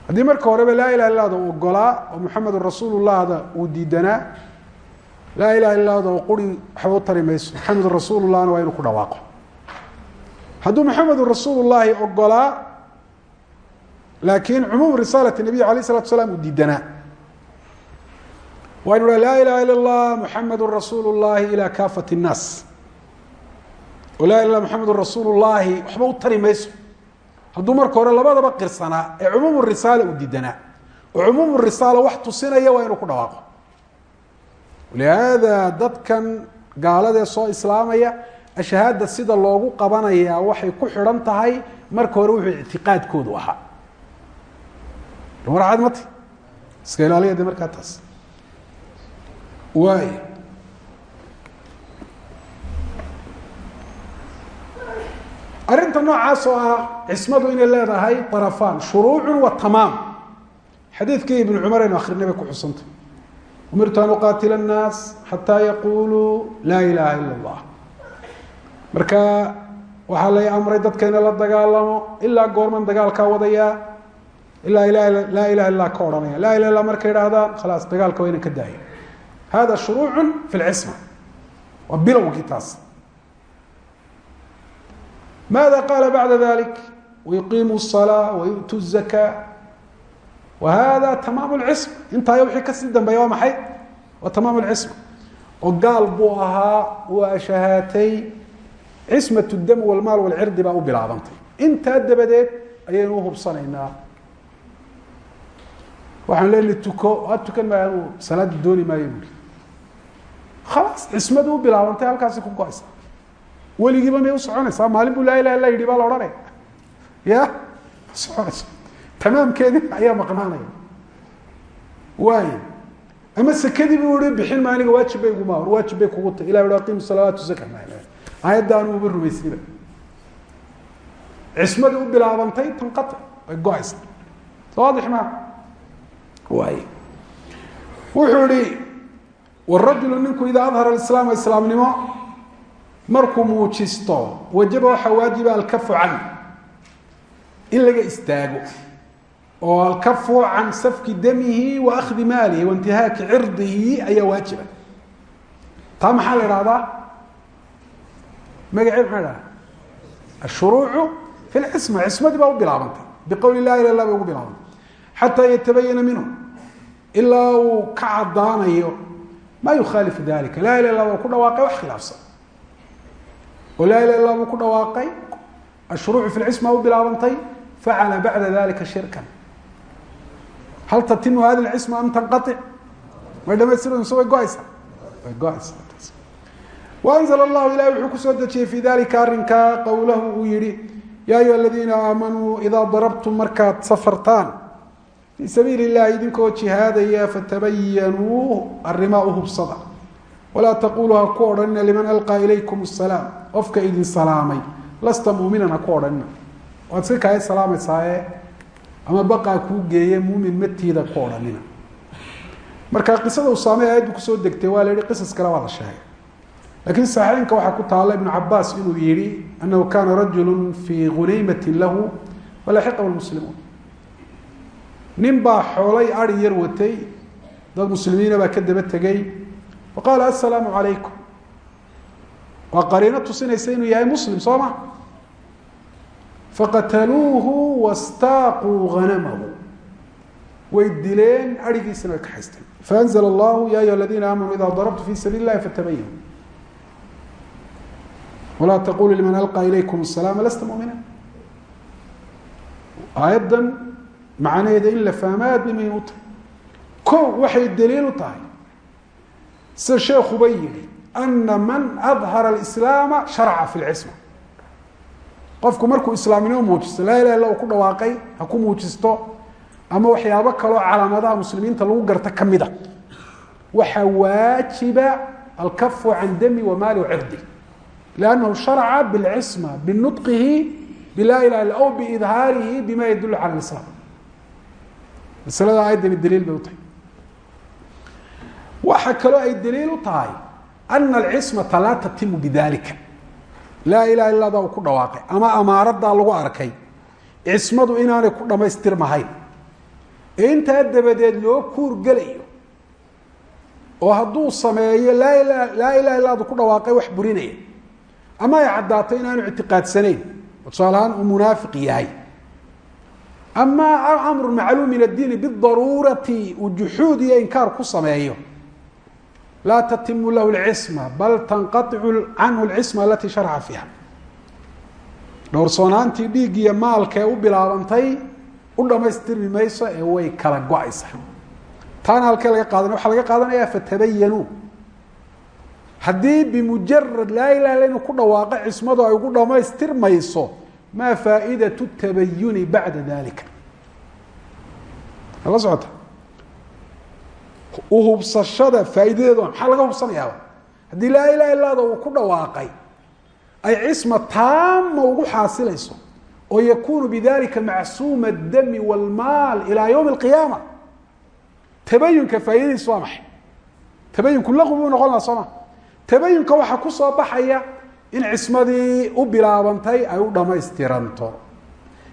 haddii marka horeba laa ilaha illada u ogolaa oo muxamedun rasuulullahda uu diidanaa laa ilaha illada oo quri waxba u tari mayso. Maxamedun rasuulullahna waa inuu ku dhawaaqo. Hadduu maxamedun rasuulullaahi ogolaa laakiin cumuum risaalat nabiy alayh isalatu salaam uu diidanaa waa inu ha laa ilaha ila اllah muxamedun rasuulu llahi ilى kaafat الnaas oo laa ilah maxamedun rasuulu llaahi waxba u tari mayso hadduu marka hore labadaba qirsanaa ee cumuum risaala uu diidanaa oo cumuum risaala wax tusinaya waa inuu ku dhawaaqo lihaada dadkan gaaladee soo islaamaya ashahaada sida loogu qabanayaa waxay ku xidhan tahay marka hore wuxuu ictiqaadkoodu ahaa warcad mata iska ilaaliya de markaa taas waay arrinta noocaas oo ah cismadu inay leedahay arafaan shuruucu wa tamaam. Xadiidkii ibnu cumar aynu akrinay bay ku xusantay umirtu an uqaatila annaas xataa yaquluu laa ilaaha ila allah marka waxaa lay amray dadka ina la dagaalamo ilaa goorman dagaalkaa wadayaa ilaa laa ilaha illa ka odhanaya. Laa ilah illa markay idhaahdaan khalaas dagaalka waa inan ka daaya hada shuruucu fi lcisma waa bilowgii taas maada qaala bacda dalik wayuqiimu الصalaa wayu'tu الzaka wa hada tamaam اlcism intaaya wixii kasii dambeeya waa maxay waa tamaam اlcism oo gaal buu ahaa waa shahaatay cismaة اdam wاlmaal wاlcirdi baa u bilaabantay intaa dabadeed ayaynu uhubsanaynaa waxaan leni tuko waa tukan maaya anu salaada dooni maayo buui khalaas cismadu u bilaabantay ku go'aysa weligiiba may usoconaysaa maalin buu laa ilaha illa yidhi la odhanaya ya soconayso tamaamkeedii ayaa maqnaanaya waay ama sekadii buu ihi bixin ma aniga waajib bay iguma hor waajib bay kugu tahy ilah aqimu salawaatu zaka aayadda rumaysniba cismadii u bilaabantay tanqata way go'aysa waadix maa waay wuxuu wrajulu ninku idaa adhara islaama islaamnimo markuu muujisto wajaba waxaa waajiba alkafu can in laga istaago. Oo alkafu can safki damihi wa akhdi maalihi wa intihaaki cirdihi ayaa waajiba. Taa maxaa la ihahdaa magacee maxaa dhahda ashuruucu fi lcisma cismadii baa u bilaabantay. Biqowli la ilah illa bay ugu bilaabantay. Xataa yatabayana minhu. Ilaa uu ka caddaanayo ma yukhalifu dalika laa ilah illa buu ku dhawaaqay wax khilaafsan oo laa ilah illa buu ku dhawaaqay ashuruucu fi lcisma u bilaabantay facala bacda dalika shirkan hal tatimu hadi lcisma am tanqaic way dhamaystiraysa way go'aysaa way go'aysaa waanzla allahu ilahi wuxuu ku soo dejiyey fi dalika arrinkaa qowlahu uu yihi ya ayuha aladiina aamanuu idaa darabtum markaad safartaan fii sabiili illahi idinkoo jihaadaya fatabayanuu arrimaa u hubsada. Walaa taquluu ha ku odhanina liman alqaa ilaykum asalaam qofka idin salaamay lasta muuminan ha ku odhanina. Waad iska kaaya salaamaysaayee ama baqaa kuu geeye muumin matiida ku odhanina. Marka qisada usaame aayaddu ku soo degtay waa la yihi qisas kale waa la sheegay. Lakiin saxiixinka waxaa ku taalla ibnu cabaas inuu yihi anahu kana rajulu fii gunaymatin lahu walaxiqahu lmuslimuun nin baa xoolay ari yar watay dad muslimiina baa ka daba tegey wa qaala assalaamu calaykum. Waa qariino tusinaysa inuu yahay muslim soo ma? Faqataluuhu wastaaquu hanamahu way dileen arigiisana way kaxaysteen faanzla allahu ya ayuha aladiina aamanuu ida darabtu fi sabiili illahi fatabayanu walaa taquluu liman alqaa ilaykum asalaama lasta mumina aayaddan macnaheeda in la fahmo aad bay muhiim u tahay. Ko waxay daliil u tahay. Sida sheekuba yihi ana man adhara alislaama sharca fi lcisma qofku markuu islaamnimo muujisto laa ilah illa uu ku dhawaaqay ha ku muujisto ama waxyaabo kaloo calaamadaha muslimiinta lagu garta ka mida. Waajiba alkafu can dami wa maali wacirdi liannahu sharca bilcisma binutqihi bilaa ilah illa aw biidhaarihi bima yadulu cala lislaam masalada aayaddani daliil bay u tahay. Waxa kaloo ay daliil u tahay ana alcismata laa tatimu bidalika laa ilaha illada uu ku dhawaaqay. Ama amaaradaa lagu arkay cismadu inaanay ku dhammaystirmahayn ee intaa dabadeed loo kuurgelayo oo hadduu sameeyo laa ila laa ilaha illadu ku dhawaaqay wax burinaya. Ama ay caddaato inaanu ictiqaadsanayn. Oo tusaalahaan uu munaafiq yahay ama amru macluum min addiini bidaruurati uu juxuud iyo inkaar ku sameeyo. Laa tatimu lahu lcisma bal tanqaicu canhu lcisma alatii sharca fiiha dhowrsoonaantii dhiig iyo maalka ee u bilaabantay u dhamaystirmi ee way kala go'aysaa taana laga qaadanay waxaa laga qaadanaya fatabayanuu haddii bimujarad laa ilaha illa inuu ku dhawaaqo cismadu ay ugu dhamaystirmayso maa faa'iidatu tabayuni bacda dalika ala socota uhubsashada faa'iidadeedu maxaa laga hubsanayaaba haddii laa ilaha illada uu ku dhawaaqay ay cisma taama ugu xaasilayso oo yakunu bidalika macsuuma adami wاlmaal ilaa ywmi اlqiyaama tabayunka faa'iidadiisu waa maxay tabayunku laqwi buu noqon laha soo ma tabayunka waxaa ku soo baxaya in cismadii u bilaabantay ay u dhamaystiranto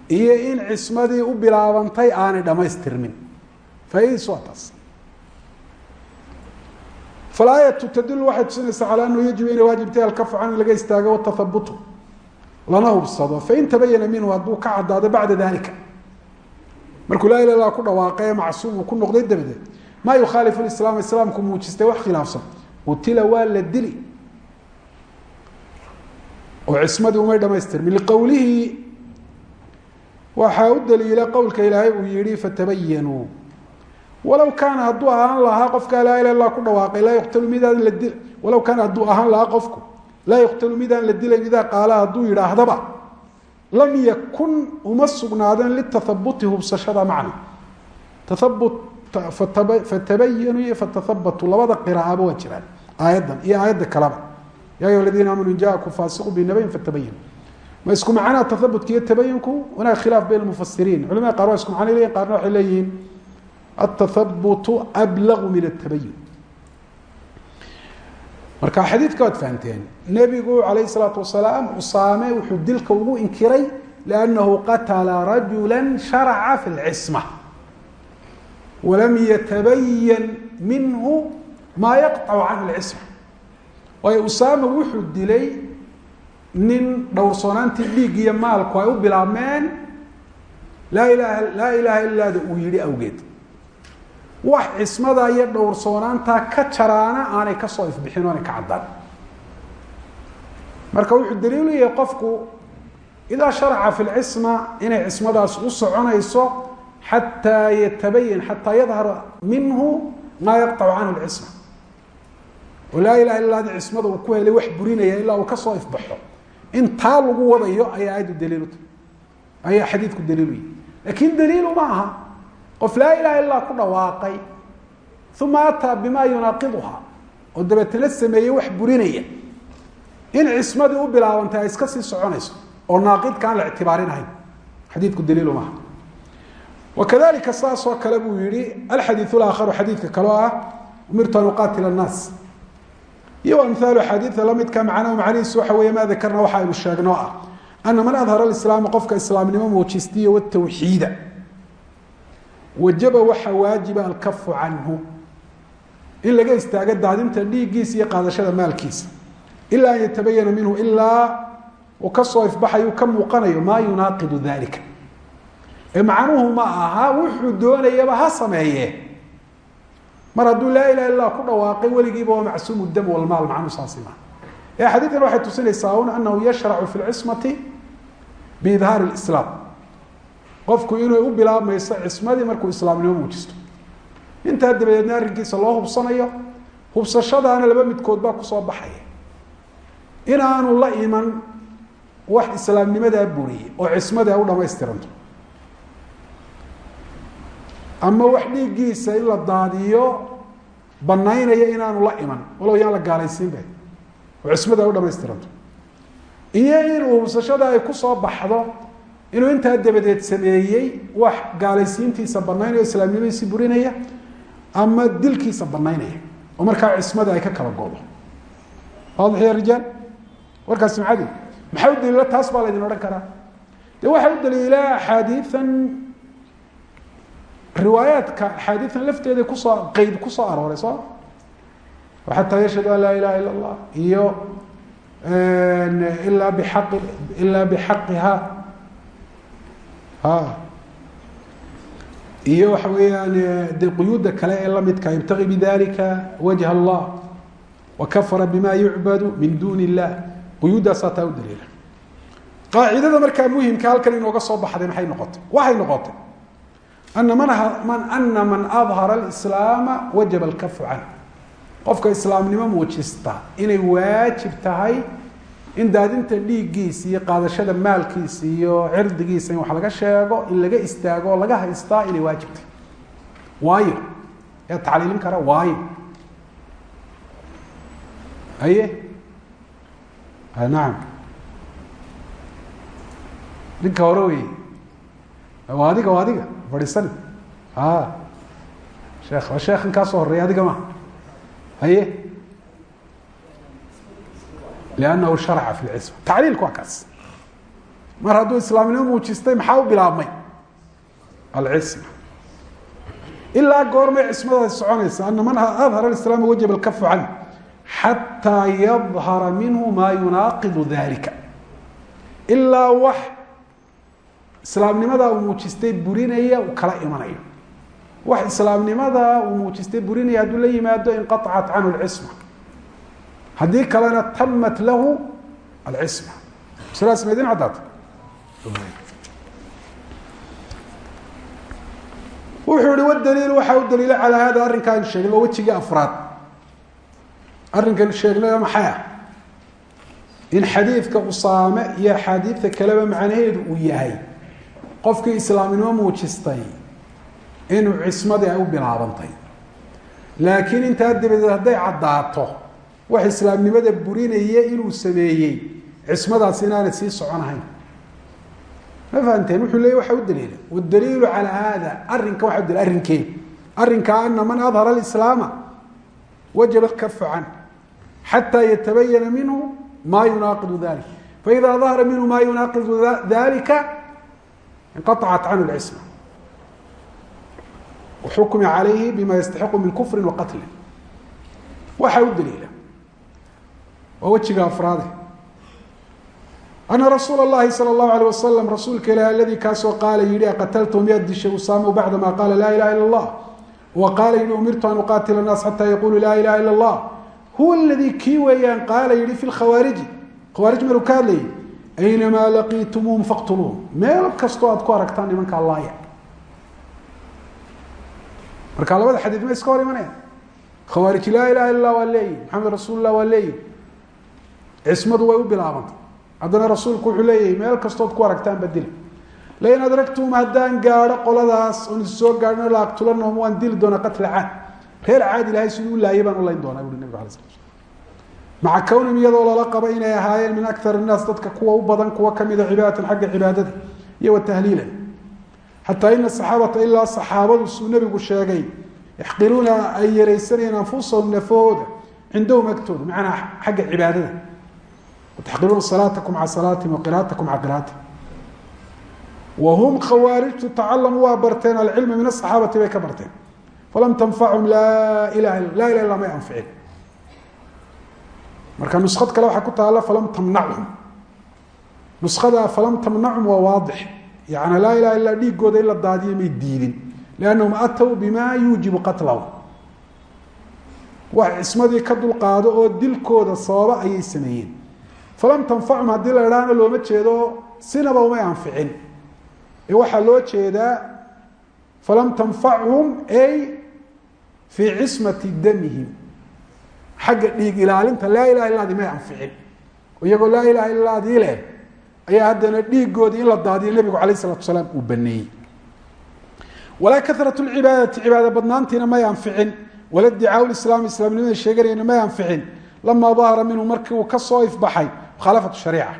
iyo in cismadii u bilaabantay aanay dhamaystirmin faaidadiisu waa taas falaayatu tadulu waxay tusinaysaa calaa anahu yajibu inay waajibtay alkafu can laga istaago watahabutu lana hubsado fain tabayana minhu hadduu ka caddaado bacda dalika markuu laa ilah ku dhawaaqay ee macsuum uu ku noqday dabadeed maa yukhaalifu islaam islaamku muujistay wax khilaafsan. Utila waa la dili oo cismadii umay dhamaystirmin liqowlihi waxaa u daliila qowlka ilaahay uu yihi fatabayanuu walow kaana hadduu ahaan lahaa qofkaa laa ilah ilah ku dhawaaqay laa yuqtalu midaan la dil walow kaana hadduu ahaan lahaa qofku laa yuqtalu midaan la dilayn idaa qaala hadduu yidhaahdaba lam yakun uma sugnaaden litahabuti hubsashada macna. Tahabut fatabayanu iyo fatahabatu labada qiraa'aba waa jiraan aayaddan iyo aayadda ya ayuha aladiina aamanu in jaakum faasiqu binabayin fatabayanu ma isku macnaa tahabutka iyo tabayunku wanaag khilaaf bayn mufasiriin culamada qaar isku macno leyihin qaarna waxay leeyihiin atahabutu ablagu min atabayun marka xadiidka waad fahamteen nebigu calayh isalaatu wasalaam usaame wuxuu dilka ugu inkiray liannahu qatala rajula sharaca fi lcisma walam yatabayan minhu maa yaqطacu canhu lcisma waayo usaama wuxuu dilay nin dhowrsoonaantii dhiig iyo maalku ay u bilaabmeen laa ilaha laa ilaha ilaada uu yihi awgeed. Wax cismada iyo dhowrsoonaantaa ka jaraana aanay ka soo ifbixin aanay ka caddaan. Marka wuxuu daliilu yahay qofku idaa sharaca fi lcisma inay cismadaas u soconayso xataa yatabayan xataa yadhara minhu maa yaqطacu canhu lcisma oo laa ilaha illa adi cismada uu ku helay wax burinaya ilaa uu ka soo ifbaxo. In taa lagu wadayo ayaa aayaddu daliiluta ayaa xadiidku daliilu laakin daliilu ma aha. Qof laa ilaha illaa ku dhawaaqay uma ataa bima yunaaqiduha oo dabeetana sameeyey wax burinaya in cismadii u bilaabantay ay iska sii soconayso oo naaqidka aan la ictibaarinahayn xadiidku daliilu maaha wakadalika saas oo kale buu yihi alxadiiu laakharu xadiidka ah an uqaatila annaas iyo amhaalu axaadiida lamidka macnahu macnihiisu waxa weeye maa dakarna waxa aynu sheegno ah. Ana man adhara islaama qofka islaamnimo muujistiya watawxiida wajaba waxaa waajiba alkafu canhu. In laga istaago daadinta dhiiggiisa iyo qaadashada maalkiisa ilaa an yatabayana minhu ilaa uu ka soo ifbaxayu ka muuqanayo maa yunaaqidu dalika ee macnuhu ma aha wuxuu doonayaba ha sameeye mar hadduu laa ilaha illah ku dhawaaqay weligiiba waa macsuumu dam walmaal macnuu saasi ee xadiidan waxay tusinaysaa un anahu yashracu fi lcismati biidhaari lislaam qofku inay u bilaabmayso cismadii markuu islaamnimo muujisto. Intaa dabadeedna arrinkiisa loo hubsanayo hubsashadaana laba midkood baa ku soo baxaya. Inaanu la iman wax islaamnimadaa buriyey oo cismadii ay u dhamaystiranto ama wax dhiiggiisa in la daadiyo banaynaya inaanu la iman. Walow yaan la gaalaysiinba oo cismadii ay u dhamaystiranto iyo inuu hubsashada ay ku soo baxdo inuu intaa dabadeed sameeyey wax gaalaysiintiisa banaynaya islaamnimadiisi burinaya ama dilkiisa banaynaya oo markaa cismada ay ka kala godo waadix ya rijaal? Warkaasi macadi maxaa u daliila? Taas baa laydin odhan karaa. De waxaa u daliila axaadiian riwaayaadka axaadiian lafteeda ku soo qeyd ku soo arooray soo? Xataa yashhadu an laa ilaha ila allah iyo ilaa biaqi ilaa bixaqiha. Iyo waxa weeyaan de quyuudda kale ee lamidka yabtagi bidalika wajh allah wakafara bima yucbadu min duni illah quyuuddaasaa taa qaacidada markaa muhimka halkan inooga soo baxday maxay noqotay? Waxay noqotay ana man adhara alislaama wajaba alkafu canh qofka islaamnimo muujista inay waajib tahay in daadinta dhiiggiisa iyo qaadashada maalkiisa iyo cirdigiisa in wax laga sheego in laga istaago oo laga haystaa inay waajibtay waayo yaa tacliilin kara waayo aye nacam ninka hore wey adiga adiga. Fadhiisani. Waa sheekhan kaa soo horreeya adiga ma haye. Liannahu sharaca fi lcisma tacliilku waa kaas mar hadduu islaamnimo muujistay maxaa u bilaabmay? Alcisma ilaa goormay cismadaasi soconaysa ana man adhara islaama wajab alkafu can xataa yadhara minhu maa yunaaqidu dalika ilaa wax islaamnimadaa uu muujistay burinaya uu kala imanayo. Wax islaamnimadaa uu muujistay burinaya hadduu la yimaado inqaطcat canhu lcisma haddii kalena tamat lahu alcisma. Masladaas ma idin caddaata wuxuu ihi wdaliil waxaa u daliila calaa hada arrinkaan sheegnay waa afraad. Arrinkan sheegnay maxay ah in xadiidka usaame iyo axaadiidta kaleba macnaheedu uu yahay qofkii islaamnimo muujistay inuu cismadii ay u bilaabantay. Laakiin intaa dabadeed hadday caddaato wax islaamnimada burinaya inuu sameeyey cismadaasi inaanay sii soconahayn ma fahamteen? Wuxuu leey waxa u daliila. Wdaliilu calaa hada arrinka waa dal arrinkee arrinka ana man adhara alislaama wajaba kafu can xataa yatabayana minhu ma yunaaqidu dalik faida dahara minhu ma yunaaqidu dalika inqaطcat canhu lcisma waxukmi calayhi bima yastaxiqu min kufri waqatli waxa u daliila waa wejiga afraade ana rasuul اlahi salى اlahu alيه wasalam rasuulka ilah aladii kaasoo qaala yihi qataltu miyaad dishay usaama bacda ma qaala laa ilaha ila اllah wa qaala yihi umirtu an uqatila الnaas xata yaqulu la ilaha ila اllah huwa aladii kii weeyaan qaala yihi fi lkhawaariji khawaarij maruu ka hadlayay aynamaa laqiitumuum faqtuluun meel kastoo aad ku aragtaan nimanka allaaya marka labada xadiid ma iska hor imanaya khawaarij laa ilaha illa waa leeyihi maxamed rasuul lah waa leeyihi cismadu way u bilaabantay haddana rasuulku wuxuu leeyahay meel kastood ku aragtaan badila lain adragtum haddaan gaadho qoladaas oon soo gaadhno la aqtulanahum waan dili doonaa qatla reer caad ilahay siduu u laayay baan u layn doonaa buui nabig ala sla maca kownim iyadoo lala qabo inay ahaayeen min akar innaas dadka kuwa u badan kuwa kamida cibaadatan xagga cibaadada iyo wa tahliilan xataa ina saxaabata ilaa saxaabadu suu nebigu sheegay yaxqiruuna ay yaraysanayeen anfusahum nafahooda cindahum agtooda macnaa xagga cibaadada. Wataxqiruuna salaatakum ca salaatihim waqiraatakum ca qiraatihim wahum khawaarijtu tacalamuu waa barteen alcilma min asaxaabati bay ka barteen. Falam tanfachum laa ilaha laa ilah illa may anficin marka nuskad kale waxaa ku taala falam tamnachum nuskada falam tamnachum waa waadix. Yani laa ilaha illaa dhiigooda in la daadiyo may diidin. Liannahum atow bima yuujibu qatlahum wax cismadii ka dulqaado oo dilkooda sababa ayay sameeyeen. Falam tanfachum haddii la looma jeedo sinaba umay anficin. Ee waxaa loo jeedaa falam tanfachum ay fii cismati damihim xagga dhiig ilaalinta laa ilaha illadi may anficin. Iyagoo laa ilaha illadii leh ayaa haddana dhiigoodii in la daadiyo nebigu alayh isalatu salaam uu baneeyey walaa karat lcibaadati cibaada badnaantiina may anficin. Wala dicaa islaam islaamnimada sheeganayna may anficin. Lamaa dahara minhu markii uu ka soo ifbaxay mukhaalafatu shariica.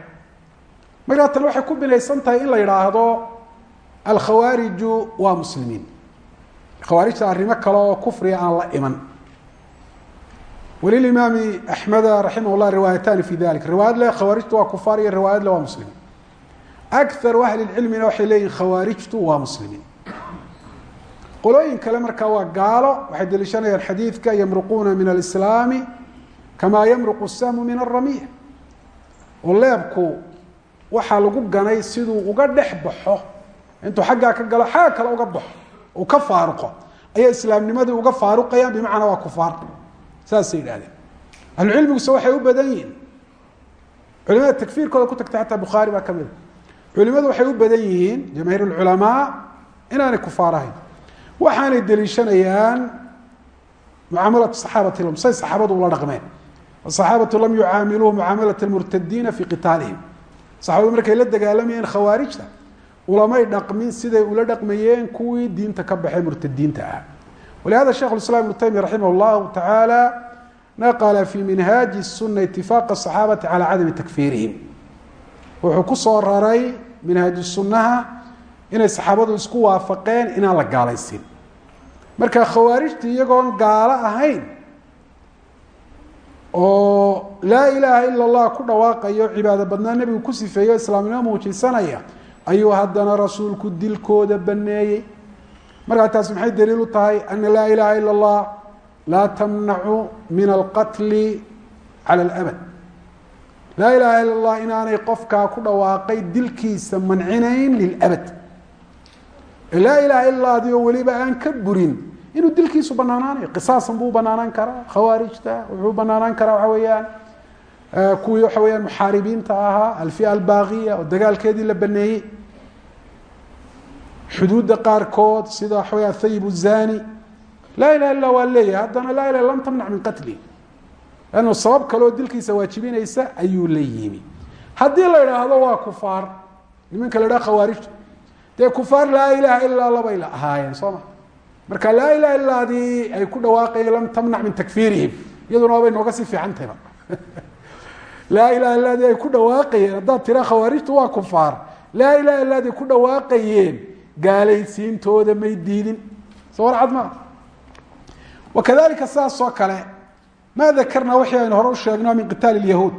Markaa tan waxay ku binaysan tahay in la yidhaahdo alkhawaariju waa muslimiin. Khawaarijta arrimo kale oo kufriga aan la iman wlimaami axmeda raximah llah riwaayatani fi dalik riwaayad le khawaarijtu waa kufaar iyo riwaayad le waa muslimiin akaru ahli cilmina waxay leeyihiin khawaarijtu waa muslimiin. Qolooyin kale markaa waa gaalo waxay deliishanayaan xadiidka yamruquuna min alislaami kamaa yamruqu sahmu min aramiya oo leebku waxaa lagu ganay siduu uga dhex baxo intuu xaggaa ka galo xagga kale uga baxo uu ka faaruqo. Ayaa islaamnimadii uga faaruqayaan bimacnaa waa kufaar saasay yidhahdeen ahlucilmiguse waxay u badan yihiin. Culimada takfiirkooda ku tagtay xataa bukhaari baa ka mid a culimadu waxay u badan yihiin jamaahiir alculamaa inaanay kufaar waxaanay deliishanayaan mucaamalatu saxaabati lahum say saxaabadu ula dhaqmeen. Asaxaabatu lam yucaamiluuhu mucaamalat almurtadiina fii qitaalihim. Saxaabadu markay la dagaalamayeen khawaarijta ulamay dhaqmin siday ula dhaqmayeen kuwii diinta ka baxay murtadiinta ah ولهذا شhيkh الإسلام بن تيمية رحimه الله taعالى نqل في minhاaج السuنة اتفاq الصحاaبة عalى cadم تكفيirihim wuxuu ku soo raray minhaaج الsunaha inay صaxaabadu isku waafaqeen inaan la gaalaysin marka khawaarijta iyagoon gaalo ahayn oo laa ilaaha ila allah ku dhawaaqayo cibaado badnaa nebigu ku sifeeyo islaamnimo muujisanaya ayuu haddana rasuulku dilkooda baneeyey markaa taas maxay daliil u tahay ana laa ilaha ila اllah laa tamnacu min alqatli cala alabad. Laa ilaha ila اllah inaanay qofkaa ku dhawaaqay dilkiisa mancinayn lilabad. Laa ilaha ila lah adigoo weliba aan ka burin inuu dilkiisu banaanaanayo qisaasan buu banaanaan karaa khawaarijta wuxuu banaanaan karaa waxa weeyaan kuwii waxa weyaan muxaaribiinta ahaa alfia albaaqiya oo dagaalkeedii la baneeyey xuduudda qaarkood sida waxa weya athayib zani laa ilaha illa waa leeyahay haddana laa lam tamnac min qatli. Lannu sabab kaleoo dilkiisa waajibinaysa ayuu la yimi. La idhaahdo waa kufaar nimanka la idhaha khawaarijta dee kufaar laa ilaha ilaa la ahaayeen soo ma? Marka laa ilaha illa adii ay ku dhawaaqayeen lam tamnac min takfiirihim iyaduna waabay nooga sii fiican tahayba laa ilaha ay ku dhawaaqayeen haddaad tiraa khawaarijtu waa kufaar laa ilaha illa adii ku dhawaaqayeen gaalaysiintooda may diidin. Soo war cad maa wakadalika saas oo kale ma dakarnaa wixii aynu hore u sheegno min qitaali اlyahuud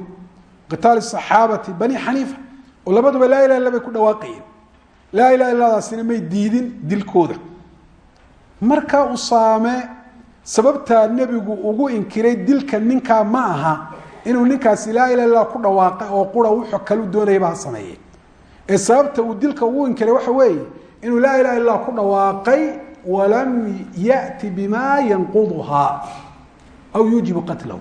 qitaali صaxaabati bani xaniifa oo labaduba laa ilah illa bay ku dhawaaqayeen. Laa ilaha illadaasina may diidin dilkooda. Marka usaame sababtaa nebigu ugu inkiray dilka ninkaa ma aha inuu ninkaasi laa ilah illa ku dhawaaqay oo qura wuxuu kalu doonaya baa sameeyey ee sababta uu dilka ugu inkiray waxa weeye inuu laa ilaha illa ku dhawaaqay walam yati bima yanquduhaa aw yuujibu qatlahu.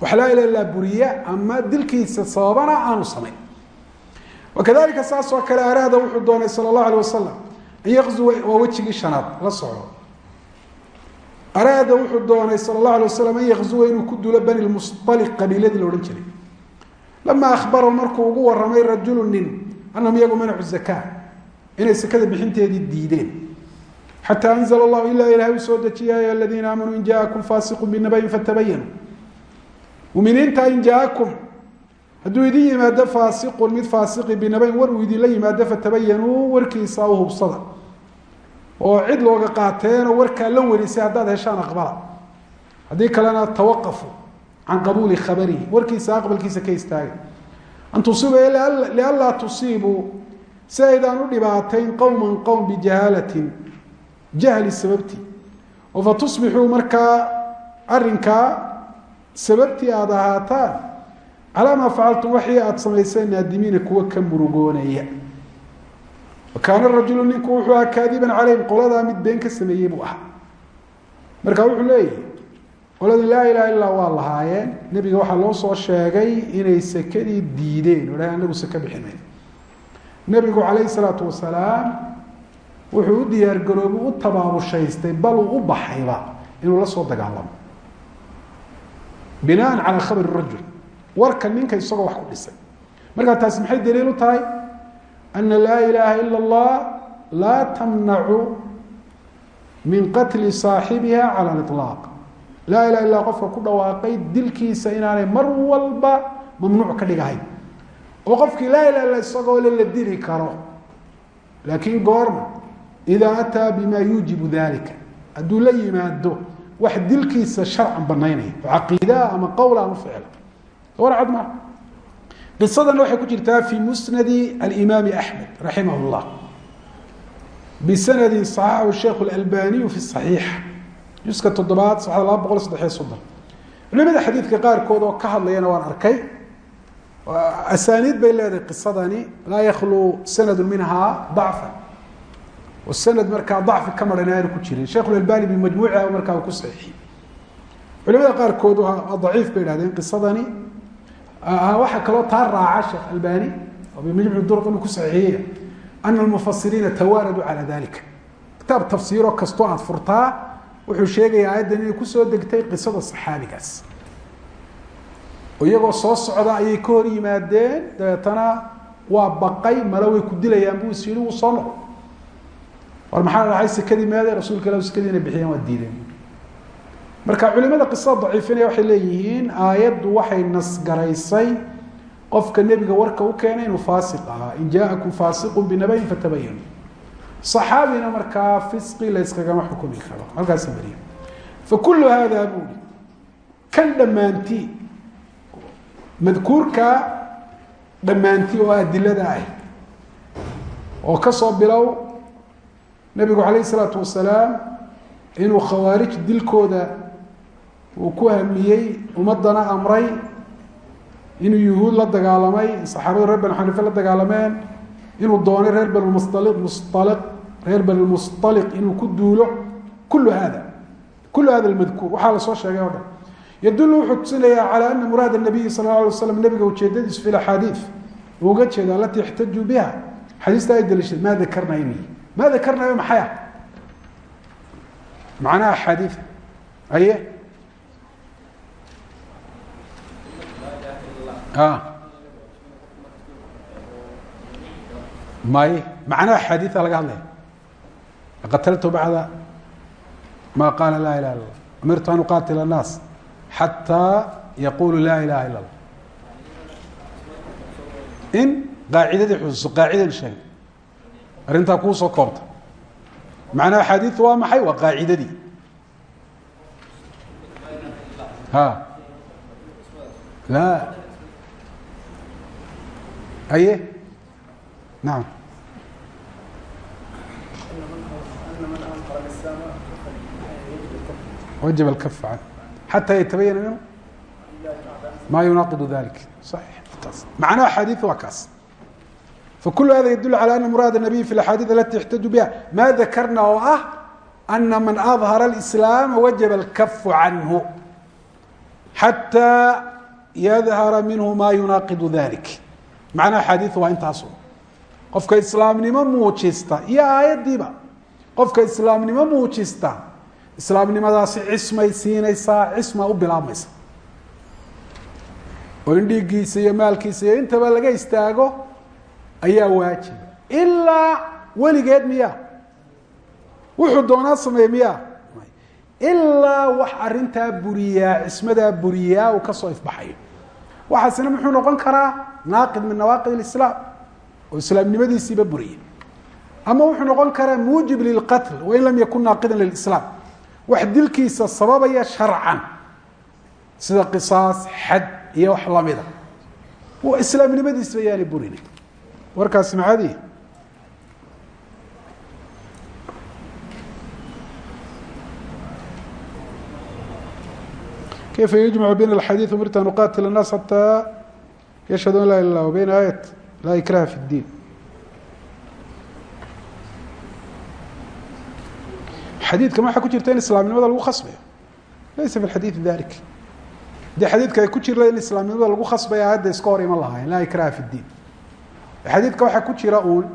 Wax laa ilah illa buriya ama dilkiisa sababana aanu samayn. Wakadalika saas oo kale araada wuxuu doonay sala allahu alay wasalam an yaqzuwa waa la soco araada wuxuu doonay sala allahu alay wasalam an inuu ku dulo bani lmusaliq qabiiladii la jiray. Lama ahbarahu markuu ugu waramay rajulu nin anahum iyagu manacu zaka inay sekada bixinteedii diideen. Xata anzl اllahu ilaa ilahay uu soo dejiya ya aladiina aamanuu in jaakum faasiqu binabayin fatabayanu muminiinta in jaakum hadduu idin yimaado faasiqun mid faasiqi binabayin war uu idinla yimaado fatabayanuu warkiisa u hubsada. Oo cid looga qaateenoo warkaa la warisay haddaad heshaan aqbala. Haddii kalena tawaqafu can qabuuli khabarihi warkiisa aqbalkiisa ka istaaga an tusiibu lianlaa tusiibuu si aydaan u dhibaatayn qowma qowm bijahaalatin jahli sababtii oo fa tusbixuu markaa arinkaa sababtii aada ahaataan calaa maa facaltum waxii aada samayseen naadimiina kuwa ka murugoonaya. Kaana rajulu ninku wuxuu ahaa mid been ka sameeyey buu ahaa. Marka wuxuu leeyahy qoladii laa ilaha illaa waa lahaayeen nebiga waxaa loo soo sheegay inay sekadii diideen. O anagu seke bixinayn nebigu calayhi salaatu wasalaam wuxuu u diyaargaroobi u tabaabushaystay bal uu u baxayba inuu la soo dagaalamo. Binaan calaa khabari rajul. Warka ninka isagoo wax ku dhisay. Markaa taasi maxay daliil u tahay? Ana laa ilaaha ila اllah laa tamnacu min qatli saaxibiha cala aliطlaaq laa ilaha illa qofka ku dhawaaqay dilkiisa inaanay mar walba mamnuuc ka dhigahayn oo qofkii laa ilaha illa isagoo le la dili karo laakiin goorma idaa ataa bima yuujibu dalika hadduu la yimaado wax dilkiisa sharcan banaynaya oo caqiidaa ama qowla ama ficla war cad maa qisadana waxay ku jirtaa fi musnadi alimaami axmed raximah llah bisanadi صaxaxahu sheikh اlalbaniyu fi صaxiix juska toddobaad saxda laba boqol saddexiyo soddon culimada xadiidka qaarkood oo ka hadlayana waan arkay. Asaaniid bay leedahay qisadani laa yakhlu sanadu minhaa dacfa oo markaa dacfi ka maran ku jirin. Sheikh albani bimajmuuciha markaa ku saxiixiyey culimada qaarkood daciif bay ihahdeen qisadani. Waxaa kaloo taa raaca sheekh albani oo bimajmuc duruq inuu ku saxiixiyey ana almufasiriina tawaaraduu calaa dalika kitaab tafsiiro kastoo aad furtaa wuxuu sheegaya aayaddan inay ku soo degtay qisada saxaabigaas. Iyagoo soo socda ayay ka hor yimaadeen dabeetana waa baqay male way ku dilayaan buu is yidhi wuu soo noqo war maxaa dhacay sekadii meede rasuulka ilah sekadii inay bixiyaan waa diideen. Marka culimada qisada daciifinaya waxay leeyihiin aayaddu waxay nasgaraysay qofka nebiga warka u keenay inuu faasiq ahaa. In jaakum faasiqun binabayin fatabayanu صaxaabina markaa fisqi layskagama xukumi karo halkaasa mariya fakulu hada buli kan dhammaantii madkuurka dhammaantii oo adilada ah oo ka soo bilow nebigu calayh isalaatu wasalaam inuu khawaarij dilkooda uu ku hamiyey ummadana amray inuu yuhuud la dagaalamay saxaabadu reer banu xaniife la dagaalameen inuu doonay reer banmusali musali reer banulmustaliq inuu ku duulo kullu hada kullu hada almadkuur. Waxaa la soo sheegay o dhan. Yadullu wuxuu tusinayaa calaa ana muraada nabiyi sala la alay waslam nabiga ujeedadiisu fi laxaadiid uu uga jeeda alatii ixtajuu biha. Xadiista ay daliishad maa dakarna inay? Maa dakarnayo maxay ah macnaha axaadiid aye may? Macnaha xadiia laga hadlaya qataltu bacda ma qaala laa ilaha illa lah amirtu an uqaatila الnaas xataa yaqulu laa ilaha ila اllah in qaacidadii xusuuso qaacidan sheegay arrintaa kuu soo koobta macnaha axaadiiu waa maxay waa qaacidadii ha la aye nacam wajib alkaf can xataa yatabayana minhu ma yunaaqidu dalik صaxiix taas macnaha axaadiiu waa kaas fakul hada yadul calى ana muraad الnabiy fi اaxaadiiث alati yaxtaju biha ma dakarna oo ah ana man adhara اlإslaama wajaba اlkafu canhu xatى yadhara minhu ma yunaaqidu dalik macnaha axaadiiu waa intaasu qofka islaamnimo muujista iyo aayaddiiba qofka islaamnimo muujista islaamnimadaasi cismay siinaysaa cisma u bilaabmaysa oo in iyo maalkiisa iyo intaba laga istaago ayaa waajiba ilaa weligeed miya wuxuu doonaa sameeye miya ilaa wax arintaa buriyaa cismadaa buriyaa uu ka soo ifbaxayo. Waxaasina muxuu noqon karaa naaqid min nawaaqid اislaam oo islaamnimadiisiiba buriya. Ama wuxuu noqon karaa muujib lilqatl wain lam yakun naaqidan lilislaam wax dilkiisa sababaya sharcan. Sida qisaas xad iyo wax lamida islaamnimadiisba yaana burini. Warkaasi macadii kayfa yujmacu bayna alxadiid umirtu an uqaatil annaas xataa yashhadu an laa ila beyna aayat laa ikraha fi اddiin xadiidka waxaa ku jirta in islaamnimada lagu khasbayo. Laysa fi xadiidi dalik haddii xadiidka ku jira in islaamnimada lagu khasbaya aayadda iska hor iman lahayn laa ikraha fi اdiin xadiidka waxaa ku jira uun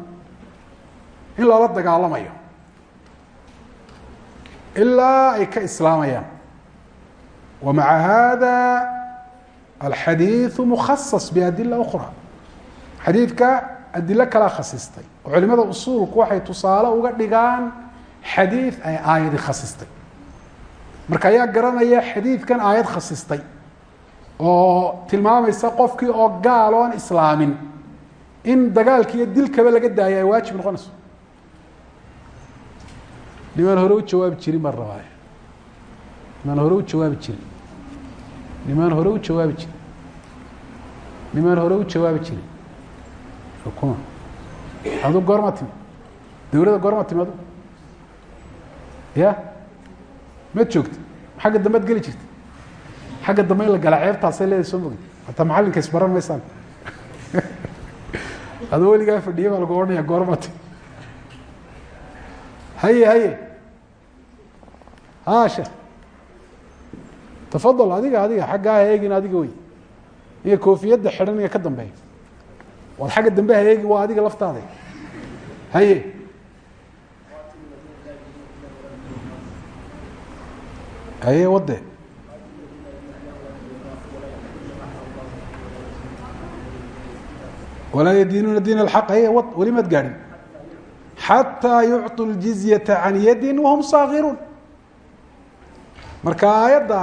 in loola dagaalamayo. Ilaa ay ka islaamayaan. Wa maca hada alxadiiثu mukhasas biadila ukra xadiidka adilo kalaa khasistay. Oo culimada usuulku waxay tusaale uga dhigaan xadiid ay aayadi khasistay. Marka ayaa garanaya xadiidkan aayad khasistay oo tilmaamaysa qofkii oo gaal islaamin. In dagaalki iyo dilkaba laga daayo ay waajib noqonayso. Nimaan hore u jawaabi jirin baan rabaa. Nimaan hore u jawaabi jirin. Nimaan hore u jawaabi jirin. Nimaan hore u jawaabi jirin. Kuma adu goorma timi. Dawladda goorma timi adu ya? Ma joogta xagga dambe ad geli jirta xagga dambe in la gala ceebtaasay leedahay soo mogid hataa macallinka isbaran maysaan. Adoo weligaa fadhiya baa lagu odhanaya goormati haye haye. Ha sheekh tafadal adiga adiga xaggaa ha eegin adiga wey ninka koofiyadda xidhan ninka ka dambeeya. Waad xagga dambe ha eegi waa adiga laftaada. Haye haye wade. Walaa yadiinuuna diin alxaq haye wad weli maad gaadhin. Xataa yucطu ljizyata can yadin wahum saagiruun marka aayadda